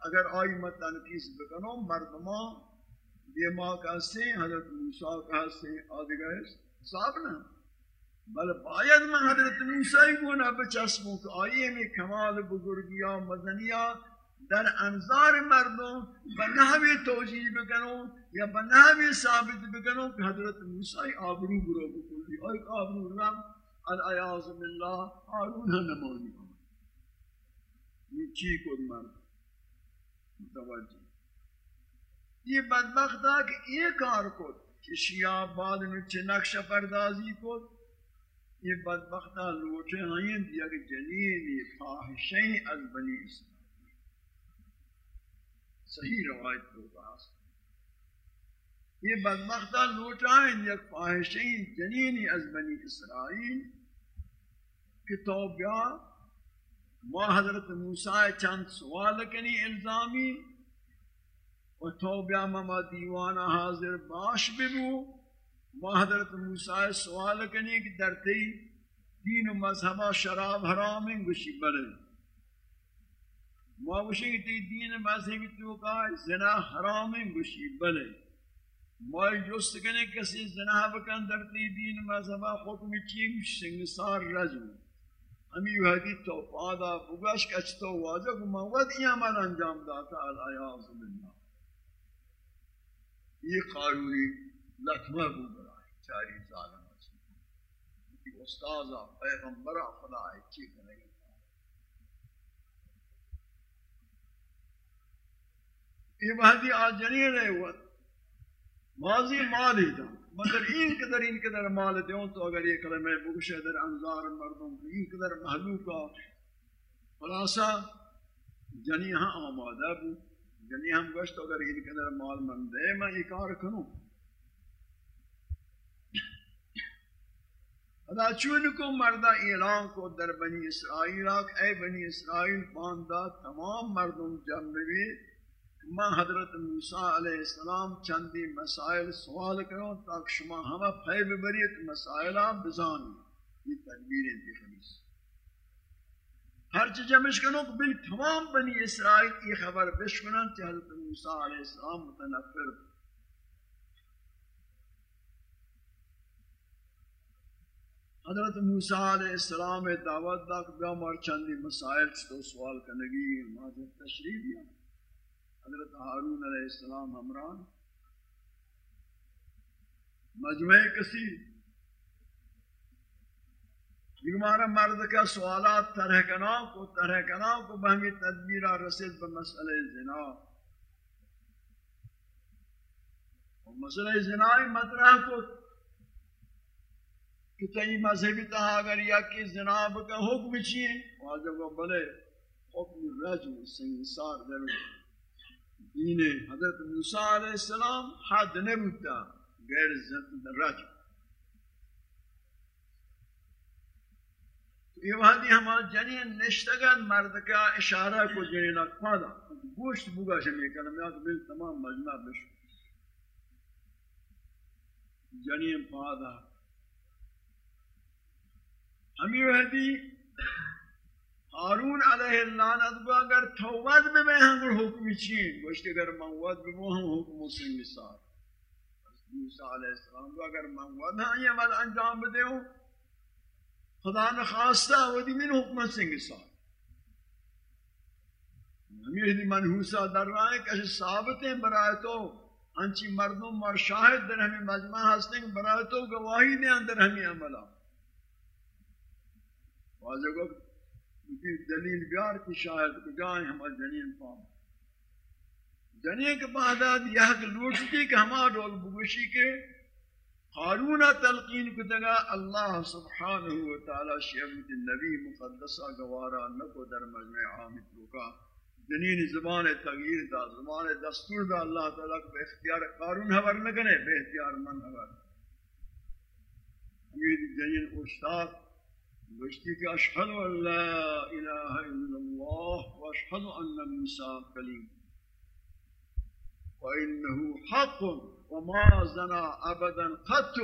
S1: اگر آئی میں تنقیس بکنو مردمہ یہ ماں کہتے ہیں؟ حضرت موسیٰ کہتے ہیں؟ آدھگاہ صاحب نا، بل باید میں حضرت موسیٰ کو نہ بچسبوں کہ آئیے میں کمال بزرگیہ مدنیہ در انظار مردوں بناوی توجیح بکنو یا بناوی ثابت بکنو کہ حضرت موسیٰ آبرو برو بکلی اور ایک آبرو رب العیاض باللہ حارون نمانی یہ چی کد مرد؟ متوجہ۔ یہ بدبخت ہے کہ یہ کار کد کہ شیعہ بعد نچے نقش پردازی کد یہ بدبختہ لوٹے ہیں دیا کہ جنینی فاہشیں از بنی اسلام صحیح روایت کو پاس یہ بدبختہ لوٹائیں یک فاہشین جنینی از بنی اسرائیل۔ کہ تو ما حضرت موسیٰ چند سوال کنی الزامی۔ و تو مما دیوانا حاضر باش ببو ما حضرت موسیٰ سوال کنی کہ درتی دین و مذہبہ شراب حرام گوشی بلے ما گوشی تی دین مذہبی تو کا زنا حرام گوشی بلے ما جست کنے کسی زنا بکن در تی دین مذہبا حکم چیم سنگسار رجم ہمی وحدی تو پادا بگش کچ تو واجہ کو موت یہ عمل انجام داتا الایاز باللہ۔ یہ قانونی لطمہ بو برائے چاری ظالم کی استاذہ پیغمبرہ خدا ہے چیک نہیں۔ یہ وحدی آج جنین رہے ہوا۔ ماضی مالی دا مگر این قدر این قدر مال دیوں تو اگر یہ کلمہ بگشے در انظار مردم، این قدر محلوکا۔ خلاصا جنی ہاں آمادہ بو جنی ہم گوشت اگر این قدر مال من دے میں یہ کار کنوں ادا چون کو مردہ اعلان کو در بنی اسرائیل اے بنی اسرائیل باندہ تمام مردم جمعی میں حضرت موسیٰ علیہ السلام چندی مسائل سوال کروں تاک شما ہمیں پھائی ببریت مسائلہ بزانی یہ تدبیر انتی خلیص ہر چی جمعش کنوں کہ بل تمام بنی اسرائیل یہ خبر بشکنن کہ حضرت موسیٰ علیہ السلام متنفر حضرت موسیٰ علیہ السلام دعوت دا کہ بیا مار چندی مسائل تو سوال کنگی ماذا تشریح دیا حضرت حارون علیہ السلام ہمران مجمع کسی ہمارا مرد کا سوالات، طرح کنا کو، طرح کنا کو بہمی تدبیرہ رسید بمسئلہ زنا. مسئلہ زنا مطرح کو کہ کئی مذہبی تہا اگر یا کی زنا بکا حکم چیئے واجب کو بلے حکم رجم سنگسار ضرور دین حضرت موسیٰ علیہ السلام حد نبوتا غیر رجم یہ وحدی ہمارا جنین نشتگن مرد کا اشارہ کو جنین اکفادا گوشت بگا شمی کلمیات بل تمام مجمع بشو جنین پادا ہمیں وحدی ہارون علیہ اللعنت با اگر توبت بے میں ہم حکم چین گوشت اگر موت بے وہ ہم حکم سنگ سار موسیٰ علیہ السلام با اگر موت ہاں یہ عمل انجام بدے ہوں خدا نے خواستہ وہ دی من حکم سنگ سار ہمیں یہ منحوسہ در رہا ہے کہ ثابتیں برائے تو. انچی مردم اور شاہد در ہمیں مجمع ہستیں برائے تو گواہی دیں اندر ہمیں عملہ واضح کو دلیل بیار کی شاہد کو جائیں ہم جنین پاؤں جنین کے بعد یہ کہ لوٹتی کہ ہما ڈول بگوشی کے قارونہ تلقین کو دگا اللہ سبحانہ وتعالی شیعبت نبی مقدسہ گوارا نکو در مجمع عامت روکا جنین زبان تغییر دا، زبان دستور دا، اللہ تعالیٰ کو اختیار قارون حور نکنے بے اختیار من حور۔ امید جنین اشتاق گوشتی کہ اشہد ان لا الہ الا اللہ و اشہد ان موسیٰ کلیم۔ وَإِنَّهُ حَقٌ وَمَا زَنَا أَبَدًا قَتُّ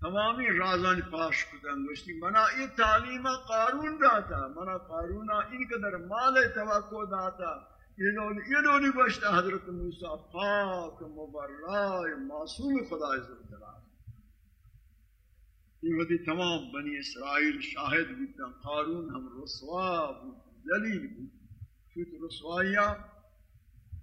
S1: تمامی رازان پاش کتن گوشتی. منا ای تعلیم قارون داتا. منا قارون این قدر مال توقع داتا. یہ نولی گوشتا حضرت موسیٰ پاک مبرائے معصوم خدا عزت دلال یہ ودی تمام بنی اسرائیل شاہد بودتا قارون ہم رسوا بود، دلیل بود. چوت رسوائیا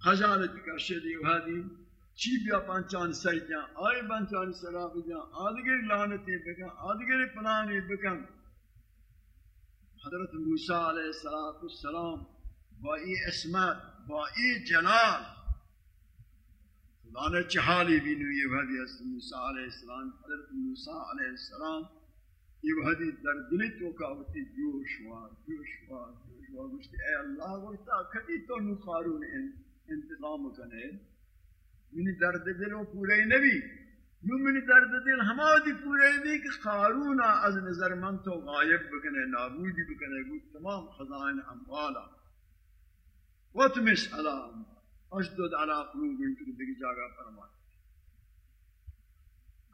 S1: خجالت کا شدی وحدی چی بیا پانچان سر جان آئی پانچان سراغ جان آدگر لانتی بکن آدگر پنانی بکن حضرت موسیٰ علیہ السلام با ای اسمت با ای جلال خدا نے چہالی بھی وحدی حضرت موسیٰ علیہ السلام، حضرت موسیٰ علیہ السلام، یہ وحدی در دلی تو کا جوش ہوا جوش ہوا جوش ہوا گوشتی اے اللہ گوشتا کبھی تو نو قارون انتظام کنے۔ منی درد دلوں پورے نبی. یوں منی درد دل ہما دی پورے بھی کہ قارون از نظر من تو غائب بکنے، نابودی بکنے گوشت تمام خزائن اموالا وطمس علام اشدد علی قلوب ان کی دیگه جگہ فرمائے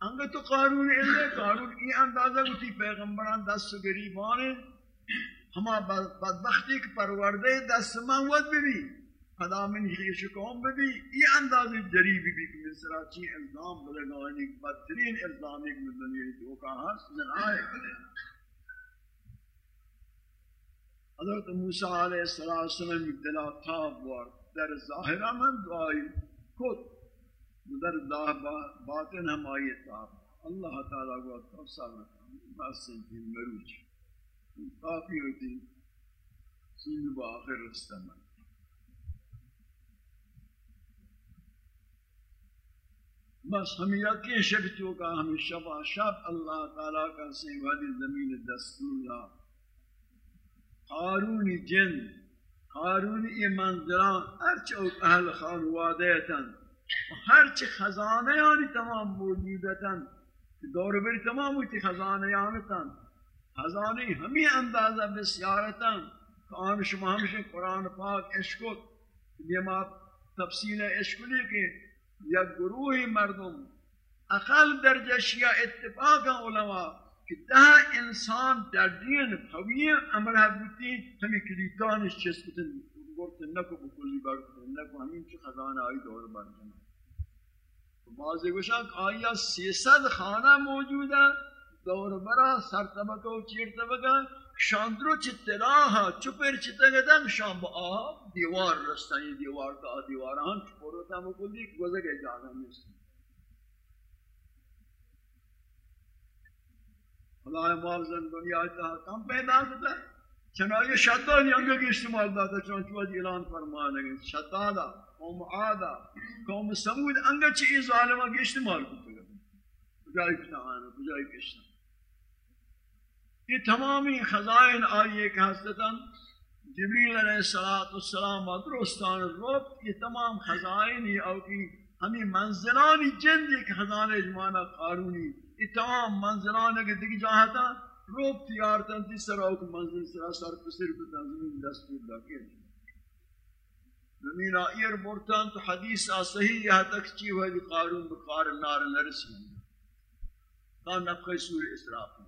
S1: انگا تو قانون علے قانون ای اندازہ ہوتی پیغمبران دست گریبان ہما بدبختی کے پروردے دست منود بھی خدا من خیش قوم بھی ای اندازہ جریبی بھی کہ من سراچی الزام بلگانی بدترین الزام ایک من دنیا دوکا ہست زنائے کرے حضرت موسیٰ علیہ السلام دلہ تاب وارد در ظاہرہ من دعائی خود در باطن ہم آئی تاب اللہ تعالیٰ کو توسع رکھا بس سنتین مروج۔ کافی ہوتی سین باخر رستمن بس ہم یقین شب تو کا ہم شبا شب اللہ تعالیٰ کا سے زمین دستور اللہ قارون جن، قارون ای منظران ہرچ اہل خانوادیتن ہرچ خزانه یعنی تمام موجودتن دور بری تمام ہوتی خزانه یعنیتن خزانه ہمی اندازہ بسیارتن کہ آن شما ہمشن قرآن پاک عشقت یہ ما تفصیل عشق کہ یا گروہ مردم، اقل درجہ شیعہ اتفاق علماء کہ ده انسان در دین قوی امر بودی ہمیں کلیتانش چیز کتن گفت نکو بکلی برکن نکو همین چه خزانه آئی دور برکن بعضی گوشن کہ آیا سیصد خانه موجوده دور برا سر طبقه و چیر طبقه شاندرو چی تلاها چپر چی تگدن شام با آب دیوار رستن یہ دیوار کا دیوار ہم چپورتا مکلی گزگے جانا نیست خدای معاذن دنیا تا کم پیدا کرتا چنانچہ شداد ینگا کی استعمال داتا چنانچہ وقت اعلان فرما لگے شدادا قوم عادا قوم سمود انگا چی ظالمہ کی استعمال کرتا بجائی کتا آنا بجائی کشتا یہ تمامی خزائن آئیے کہ حضرتاً جبریل علیہ السلام درستان روب یہ تمام خزائن ہی او کی ہمیں منزلانی جندی کہ خزانہ جمانہ قارونی، یہ تمام منزلانی کے دیکھ جاہتا روب تیارتا تی سراؤ منزل سرا سر پسر کتا زمین دستور لکے زمین آئیر مرتان تو حدیث صحیح یہاں تک چی ہوئے قارون بقار نار نرسی تا نفخ سور اسراف۔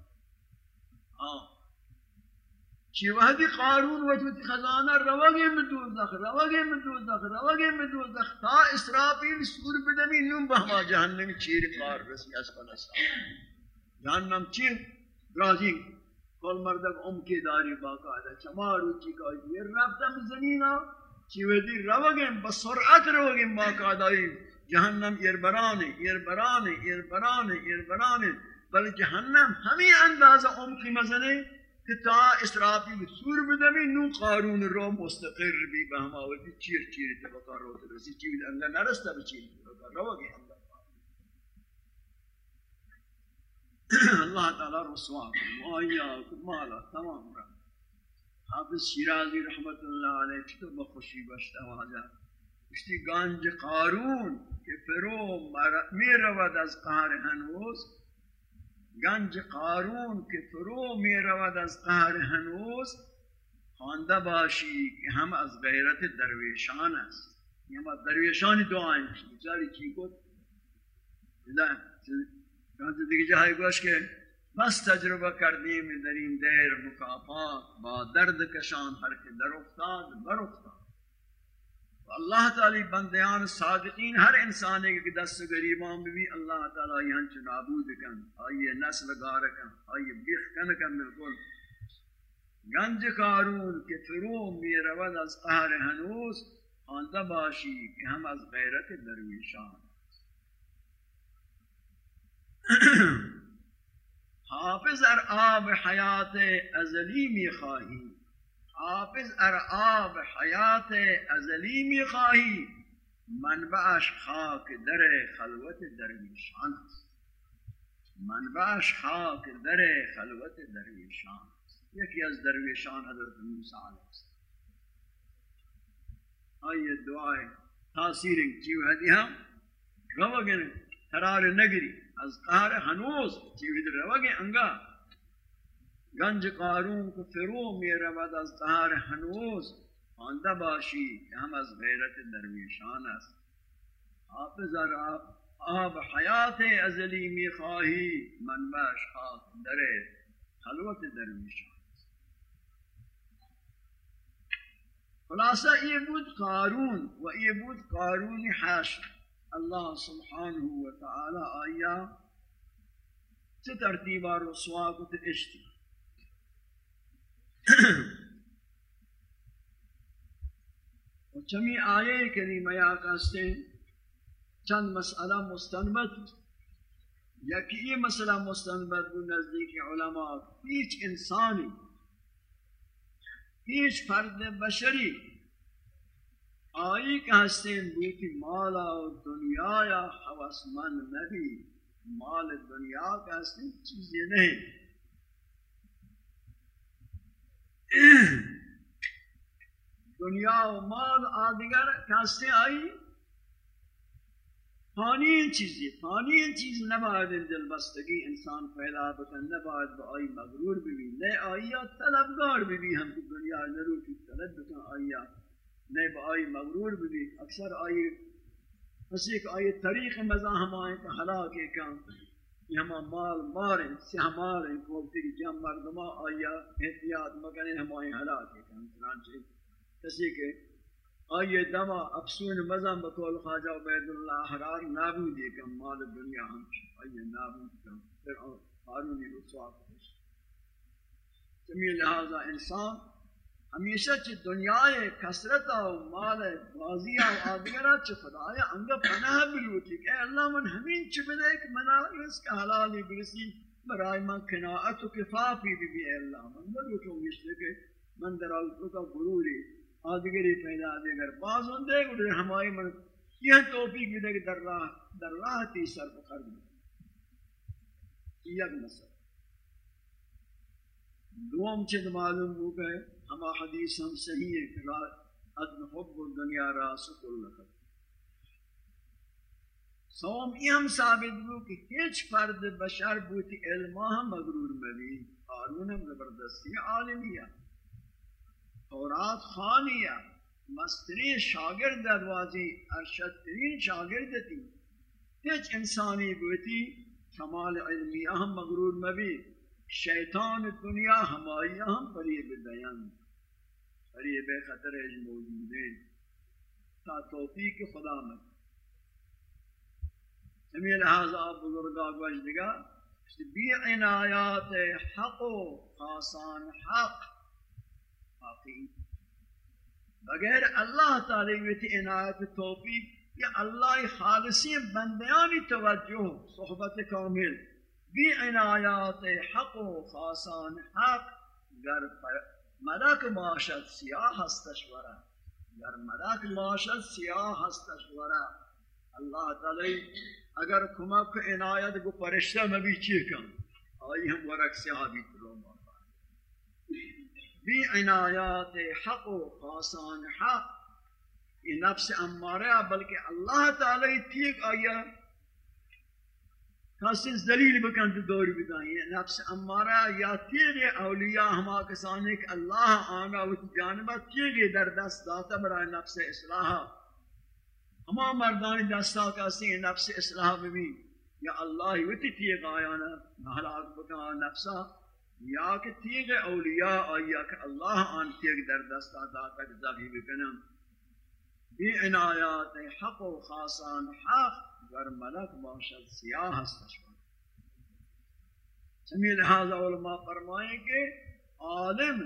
S1: چی وحدی قارون وجود خزانہ روگی میں دوزخ روگی میں دوزخ روگی میں دوزخ تا اسرافیل سور بدمی نم بہما جہنم چیر قار رسی اسفل اسفل جہنم چیر راضی. کل مردک ام کی داری باقاعدہ چمارو چی کا یہ رفتم زمینہ چی وحدی روگی بسرعت روگی باقاعدہ جہنم اربرانے اربرانے اربرانے اربرانے بل جہنم ہمیں اندازہ ام کی مزنے کہ تا اسرافیل سور بدمی نو قارون رو مستقر بھی بہما ہوتی چیر چیر تبقا رو ترسی چیر اندر نرستا بچیر تبقا رو گی اللہ *clears throat* اللہ تعالی رسوا وآیا کمالا تمام را۔ حافظ شیرازی رحمت اللہ علیہ چھتو بخوشی بشتا واجا اشتی گانج قارون کہ فرو می رود از قهر هنوز گنج قارون که فرو می رود از قهر هنوز خوانده باشی که هم از غیرت درویشان است. یہ ما درویشانی دعائیں بیچاری چی کو گنج دیگه جایی گوش که بس تجربه کردیم در این دیر مکافات با درد کشان هر که در افتاد بر افتاد. اللہ تعالی بندیان صادقین، ہر انسان کے دست غریبان بھی اللہ تعالی یہاں چ نابود کن آئیے نسل گار کن آئیے بیخ کن کن بالکل۔ گنج قارون کے فرو می رود از قہر ہنوز، آنتا باشی کہ ہم از غیرت درویشان۔ *coughs* حافظ ار آب حیات ازلی می خواہی۔ حافظ ارعاب حیات ازلی می خواهی منبعش خاک در خلوت درویشان است. منبعش خاک در خلوت درویشان است. یکی از درویشان حضرت موسی علیه السلام. آئیے دعائے تاثیر چیو ہدی ہم روگن ترار نگری از قهر هنوز چیو روگن انگا گنج قارون کو فرو می رود از قهر هنوز آنده باشی که هم از غیرت درویشان است. حافظ آب حیات ازلی می خواهی منبعش خاک در خلوت درویشان خلاصہ یہ بود قارون و یہ بود قارون حشر. اللہ سبحانہ و تعالی آیا چه ترتیبہ رسوا کو اشتی چمی آیه کریمه یا کسته چند مسئله مستنبت یکی این مسئله مستنبت بود نزدیک علماء هیچ انسانی، هیچ فرد بشری آئی کہ ہستیں بوتی مالا و دنیا یا حوث من نبی. مال دنیا کا ہستیں چیزیں نہیں دنیا و مال آدگر کہستے آئی، فانی چیزی، فانی چیز نباید دل بستگی انسان پیدا بکن، نباید با آئی مغرور بھی نئے آئیا طلبگار بھی ہم کی دنیا نرو کی طلب بکن آئیا نئے با آئی مغرور بھی اکثر آئی کسی کہ آئی طریق مزا ہم آئیں کہ حلاکے کام۔ یہ ہم مال ماریں سیاہ ماریں کھولتی کی جم مردمہ آئیا احتیاط مکنے ہم آئیں حلاکے کام چنانچہ کسی کہ آئیے دما افسون مزم بقول خواجہ عبید اللہ حرار نابودی کم مال دنیا ہم آئیے نابود کم پھر حارونی رسوا کرش سمی لہذا انسان ہمیشہ چی دنیا کسرتا و مال بازیا و آدگرہ چی خدایا انگا پناہ بلوٹی کہ اللہ من ہمین چی بدے کہ منا رزق حلالی برسی برای من کناعت و کفافی بھی بھی اللہ من بلوٹوں گشتے کہ من در آلتو کا گروری آدگری پیدا دے گر باز ہوں دے گھر ہمائی من یہ توفیق بھی دے کہ در راہ در راہ تی سر پکر دے۔ یک مسئلہ۔ دوم چند معلوم ہو گئے ہما حدیث ہم صحیح ہے کہ ادن حب الدنیا راس کل لکت سوم یہ ہم ثابت ہو کہ ہیچ فرد بشر بوتی علمہ مغرور ملی قانون زبردستی عالمیہ۔ تورات خانیہ، مستری شاگرد دروازی ارشدترین شاگرد تھی۔ ہیچ انسانی بوتی، کمال علمی اہم مغرور مبی۔ شیطان دنیا ہمائی اہم پریب دیان پریب خطر اج موجودین تا توفیق خدا میں ہمیں لہذا آپ بزرگا گوش دگا بی عنایات حق و خاصان حق حقی بغیر اللہ تعالی ویتی عنایت توفیق یا اللہ خالصی بندیانی توجہ، صحبت کامل۔ بی عنایات حق و خاصان حق، گر مدک معاشد سیاہ ہستشورہ گر مدک معاشد سیاہ ہستشورہ اللہ تعالی اگر کمک عنایت کو پرشتہ میں بھی چیئے کم؟ آئی ہم ورک سیاہ بھی تلو بی عنایات حق و خاصان حق. یہ نفس امارہ، بلکہ اللہ تعالی ٹھیک آیا کسی ذلیل بکن تو دور بدائیں۔ نفس امارہ یا تیغ اولیاء ہما کسانے کہ اللہ آنا و جانبہ تیغ در دست داتا برای نفس اصلاح۔ ہما مردانی دستا کسی نفس اصلاح بھی یا اللہ وتی تیغ آیا نا بکن نفسا۔ یا کہ تیغ اولیاء آیا کہ اللہ آن تیغ در دستا داتا کہ ذبی بکنم۔ بی عنایات، حق و خاصان، حق گر ملک باشد، سیاہ استشوان سمی لہذا علماء فرمائیں کہ عالم،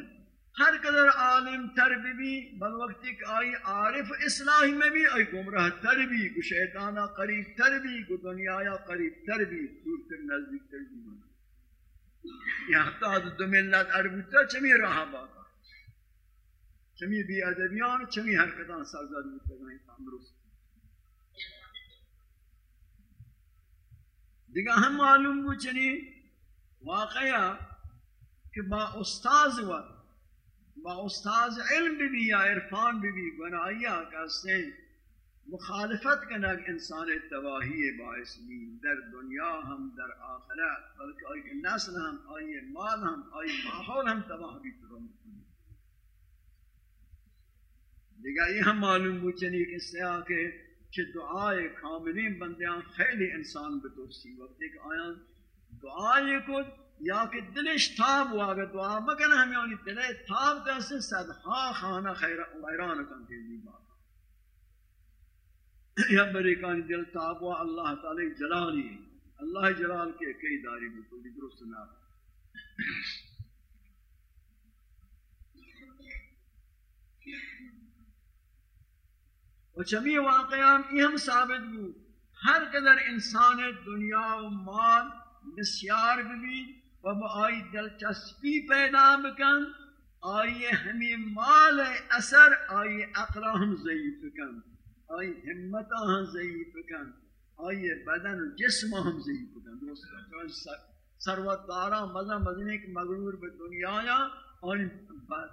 S1: ہر قدر عالم تر بھی بل وقت ایک آئی عارف اصلاحی میں بھی، آئی گمراہ تر بھی کو شیطانہ قریب تر بھی کو دنیا یا قریب تر بھی دور تر نزدیک تر بھی بنا یا حتی دو ملت عربوتا چمی راہ باقا چمی بی ادبیان چمی حرکتان سرزد بودتا گئیں تندرست. دیگه ہم معلوم بود چنی واقعا کہ با استاز و با استاز علم بھی یا عرفان بھی گناہیا کہتے ہیں مخالفت کا نگ انسان تباہی باعث بھی در دنیا ہم در آخرت. بلکہ آئی نسل ہم آئی مال ہم آئی ماحول ہم تباہ بھی کروں دیگا یہ ہم معلوم بچنی کہ اس سے آکے کہ دعائے کاملین بندیاں خیلی انسان بدوسی وقت ایک آیاں دعائے کو یا کہ دلش تاب ہوا اگر دعا مکن ہم یعنی دلے تاب کیسے صدحا خانہ خیران کن تیزی بات۔ یا بریکانی دل تاب تابوا اللہ تعالی جلالی، اللہ جلال کے کئی داری بطولی درست نہ۔ و چمی واقعان یہ ثابت بو ہر قدر انسان دنیا و مال بسیار بھی و با آئی دلچسپی پیدا بکن۔ آئیے ہمیں مال اثر آئیے اقلا ہم ضعیف کن آئیے ہمتا ہم ضعیف کن آئیے بدن و جسم ہم ضعیف کن دوست سروت دارا مزہ مزنے کے مغرور بے دنیا یا اور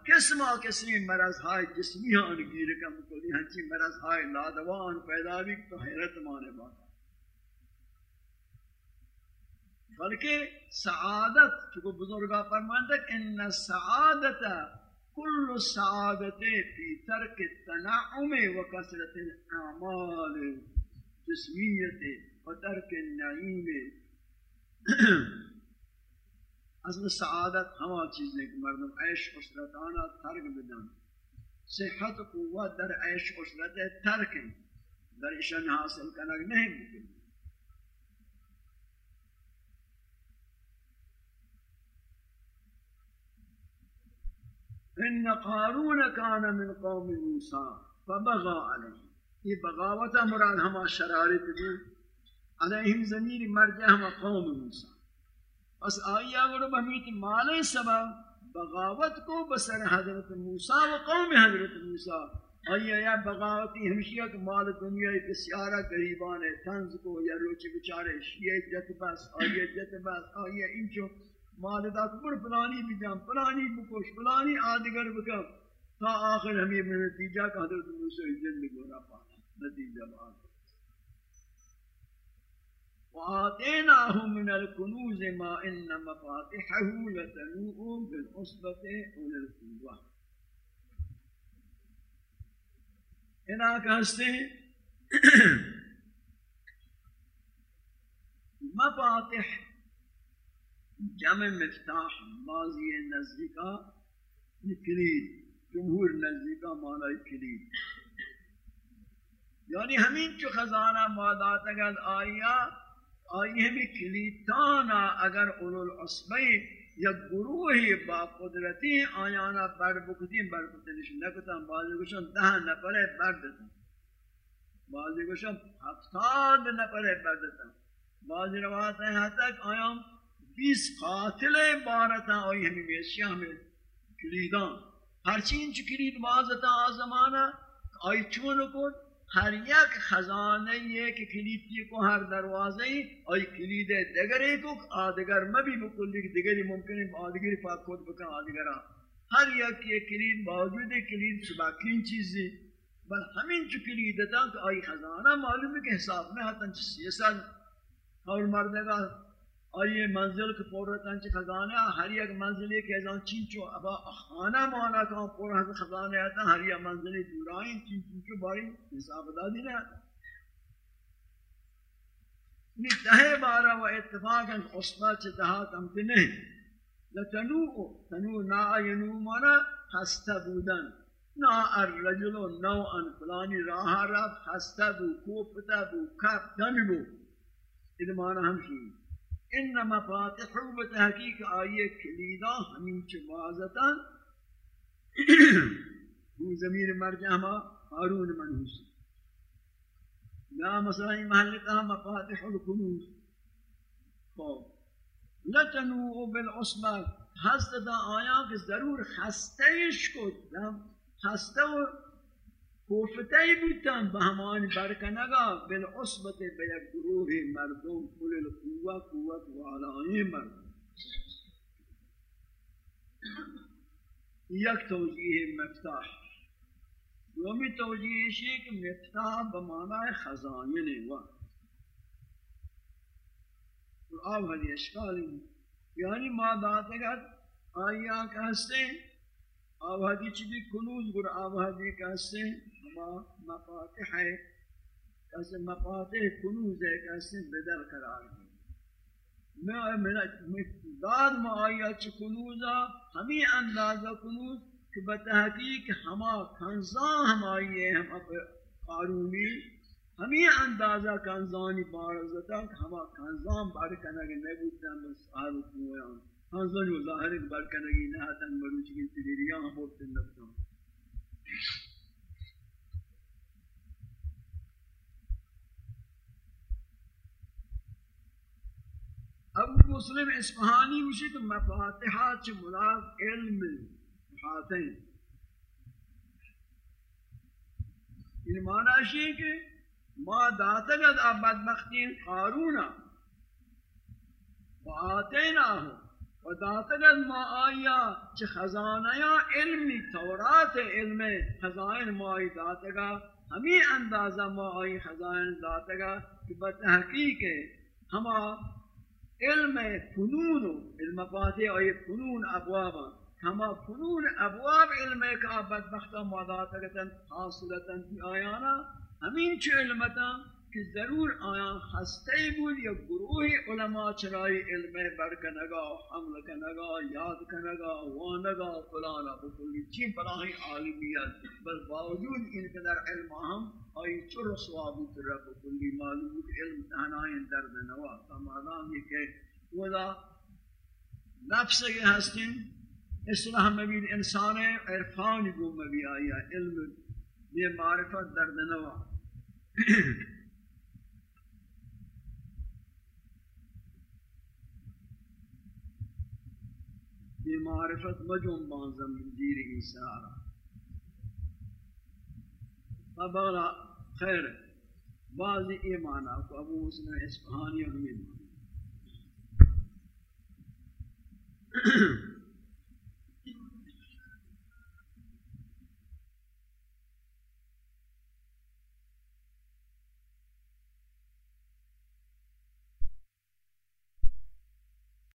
S1: قسم قسمی مرض ہائے جسمی ہاں گیر کا مکلی ہنچی مرض ہائے لادوان پیدا بھی تو حیرت مانے باتا بلکہ سعادت چکو بزرگا فرمانتا کہ ان سعادت کل سعادت فی ترک التنعم و کسرت الاعمال، جسمیت و ترک النعیم۔ اصل سعادت ہما چیزیں کہ مردم عیش عشرتانا ترک بدن. صحت قوت در عیش عشرت ترک در اشن حاصل کنگ نہیں ممکن. ان قارون کان من قوم موسی فبغى علیہ. یہ بغاوت مراد ہما شرارت بھی علیہم زمین مرجع ہما قوم موسی. بس آیا گرو بہمیت مال سبب بغاوت کو بسر حضرت موسی و قوم حضرت موسی۔ آیا یا بغاوتی ہمشیہ کہ مال دنیا بسیارہ قریبان ہے، تنز کو یا روچی بچارے شیئے جت بس آیا جت بس آیا انچو مال دا کبر پلانی بھی جام پلانی بکوش پلانی آدگر بکم۔ تا آخر ہمیں نتیجہ کہ حضرت موسیٰ جن گورا پانا نتیجہ بات وآتیناہم من الکنوز ما ان مفاتحه لتنوء بالعصبت اول القوة انا کہستے *clears throat* مفاتح جمع مفتاح ماضی نزدیکا کلید جمہور نزدیکا معنی کلید. یعنی ہمین چو خزانہ مادات اگر آیا آئی ہمیں کلیدتانا اگر اولو العصبی یا گروہی با قدرتی آیانا بر بکتی، بر بکتنش نکتا بعضی گوشن ده نپره بردتا بعضی گوشن هفتاد نپره بردتا بعضی روایت ہیں تک آیام بیس قاتل بارتا، آئی ہمیں میشیاں ہمیں کلیدان۔ ہرچین چو کلید بازتا آزمانا آئی چون کو ہر یک خزانہ یہ کہ کلیدی کو ہر دروازے آئی کلید دگرے کو آدگر مبی بکلی کہ دگری ممکن ہے آدگری پاک خود بکن آدگرہ ہر یک یہ کلید باوجود ہے کلید سباکین چیزی. بل ہمیں چو کلیدتا کہ آئی خزانہ معلوم ہے کہ حساب میں حتن چیزی سال اور مردگاہ آئیے منزل کے پورتن چی خزانہ، ہر یک منزلی کے ازان چینچو ابا خانہ مانا کہاں پورا حضر خزانہ آتا ہر یک منزلی دورائیں چینچو باری حساب دادی نہ آتا یہ یعنی تہے بارا و اتفاقا اصبا چی تہات امتی نہیں۔ لتنوء تنوء نا ینو مانا خستہ بودن۔ نا الرجل نوعا فلانی راہ رب خستہ بو، کوپتا بو کپ دمی بو۔ ادمانا ہمشی این مفاتح و تحقیق آیه کلیدا همین چه معاذتا. بو زمیر مرجع ما هارون منحوس یا مثلا این محلتا مفاتح القنوز. خب. لتنو بالعصبه هست دا آیا که ضرور خستهش کد خسته و کوفتی بودتن به همان برکنگا بالعصبت به یک گروه مردم کل القوه قوت و والای مردم. یک توجیه مفتاح. دومی توجیهش که مفتاح به معنای خزانه و. اور آب اشکالی یعنی ما داتگت آیا که هستیں آوازی چیزی کنوز گر آوازی کہتے ہیں مفاتح ہے کہتے مفاتح کنوز ہے کہتے بدل قرار ہے۔ میں داد ما آیا چی کنوزا ہمیں اندازہ کنوز کہ بتحقیق ہما کنزان ہم آئیے ہم اپ قارونی ہمیں اندازہ کنزانی بارزتا کہ ہما کنزان بارکنگ نبودتا بس آرو کنویاں ہنزن و ظاہر برکنگی نہتن مروچ کی تلیریاں ہوتے لگتا ابو مسلم اسفہانی وشی کہ مفاتحات چھ مراد علم حاتین این معنی ہے کہ ما داتگد اب بدبختین قارونا و آتینا ہو و داتگد ما آیا چھ خزانیا علمی، تورات علم خزائن ما آئی داتگا ہمیں اندازہ ما آئی خزائن داتگا کہ بتحقیق ہما علم فنون، علم فاتح آئی فنون ابوابا ہما فنون ابواب علم کا بدبختہ ماداتگتا حاصلتا کی آیانا ہمین چھ علمتا کہ ضرور آیان خستے بود یا گروہ علماء چرائی علم برکنگا حمل کنگا یاد کنگا وانگا فلانا بکلی چی جی بلاہی عالمیت۔ بل باوجود ان کے در علم ہم، آئی چر سوابی تر بکلی معلوم علم تہنائیں درد نوا۔ تمام یہ کہ وہ نفس کے ہستیں اصلاح مبین انسان عرفان گو مبی آیا علم یہ معرفت درد نوا۔ *clears throat* یہ معرفت مجم بانزم من دیر ایسارا اب اغلا خیر، بعضی ایمانا کو ابو حسن اسفہانی اور ہمیں مانا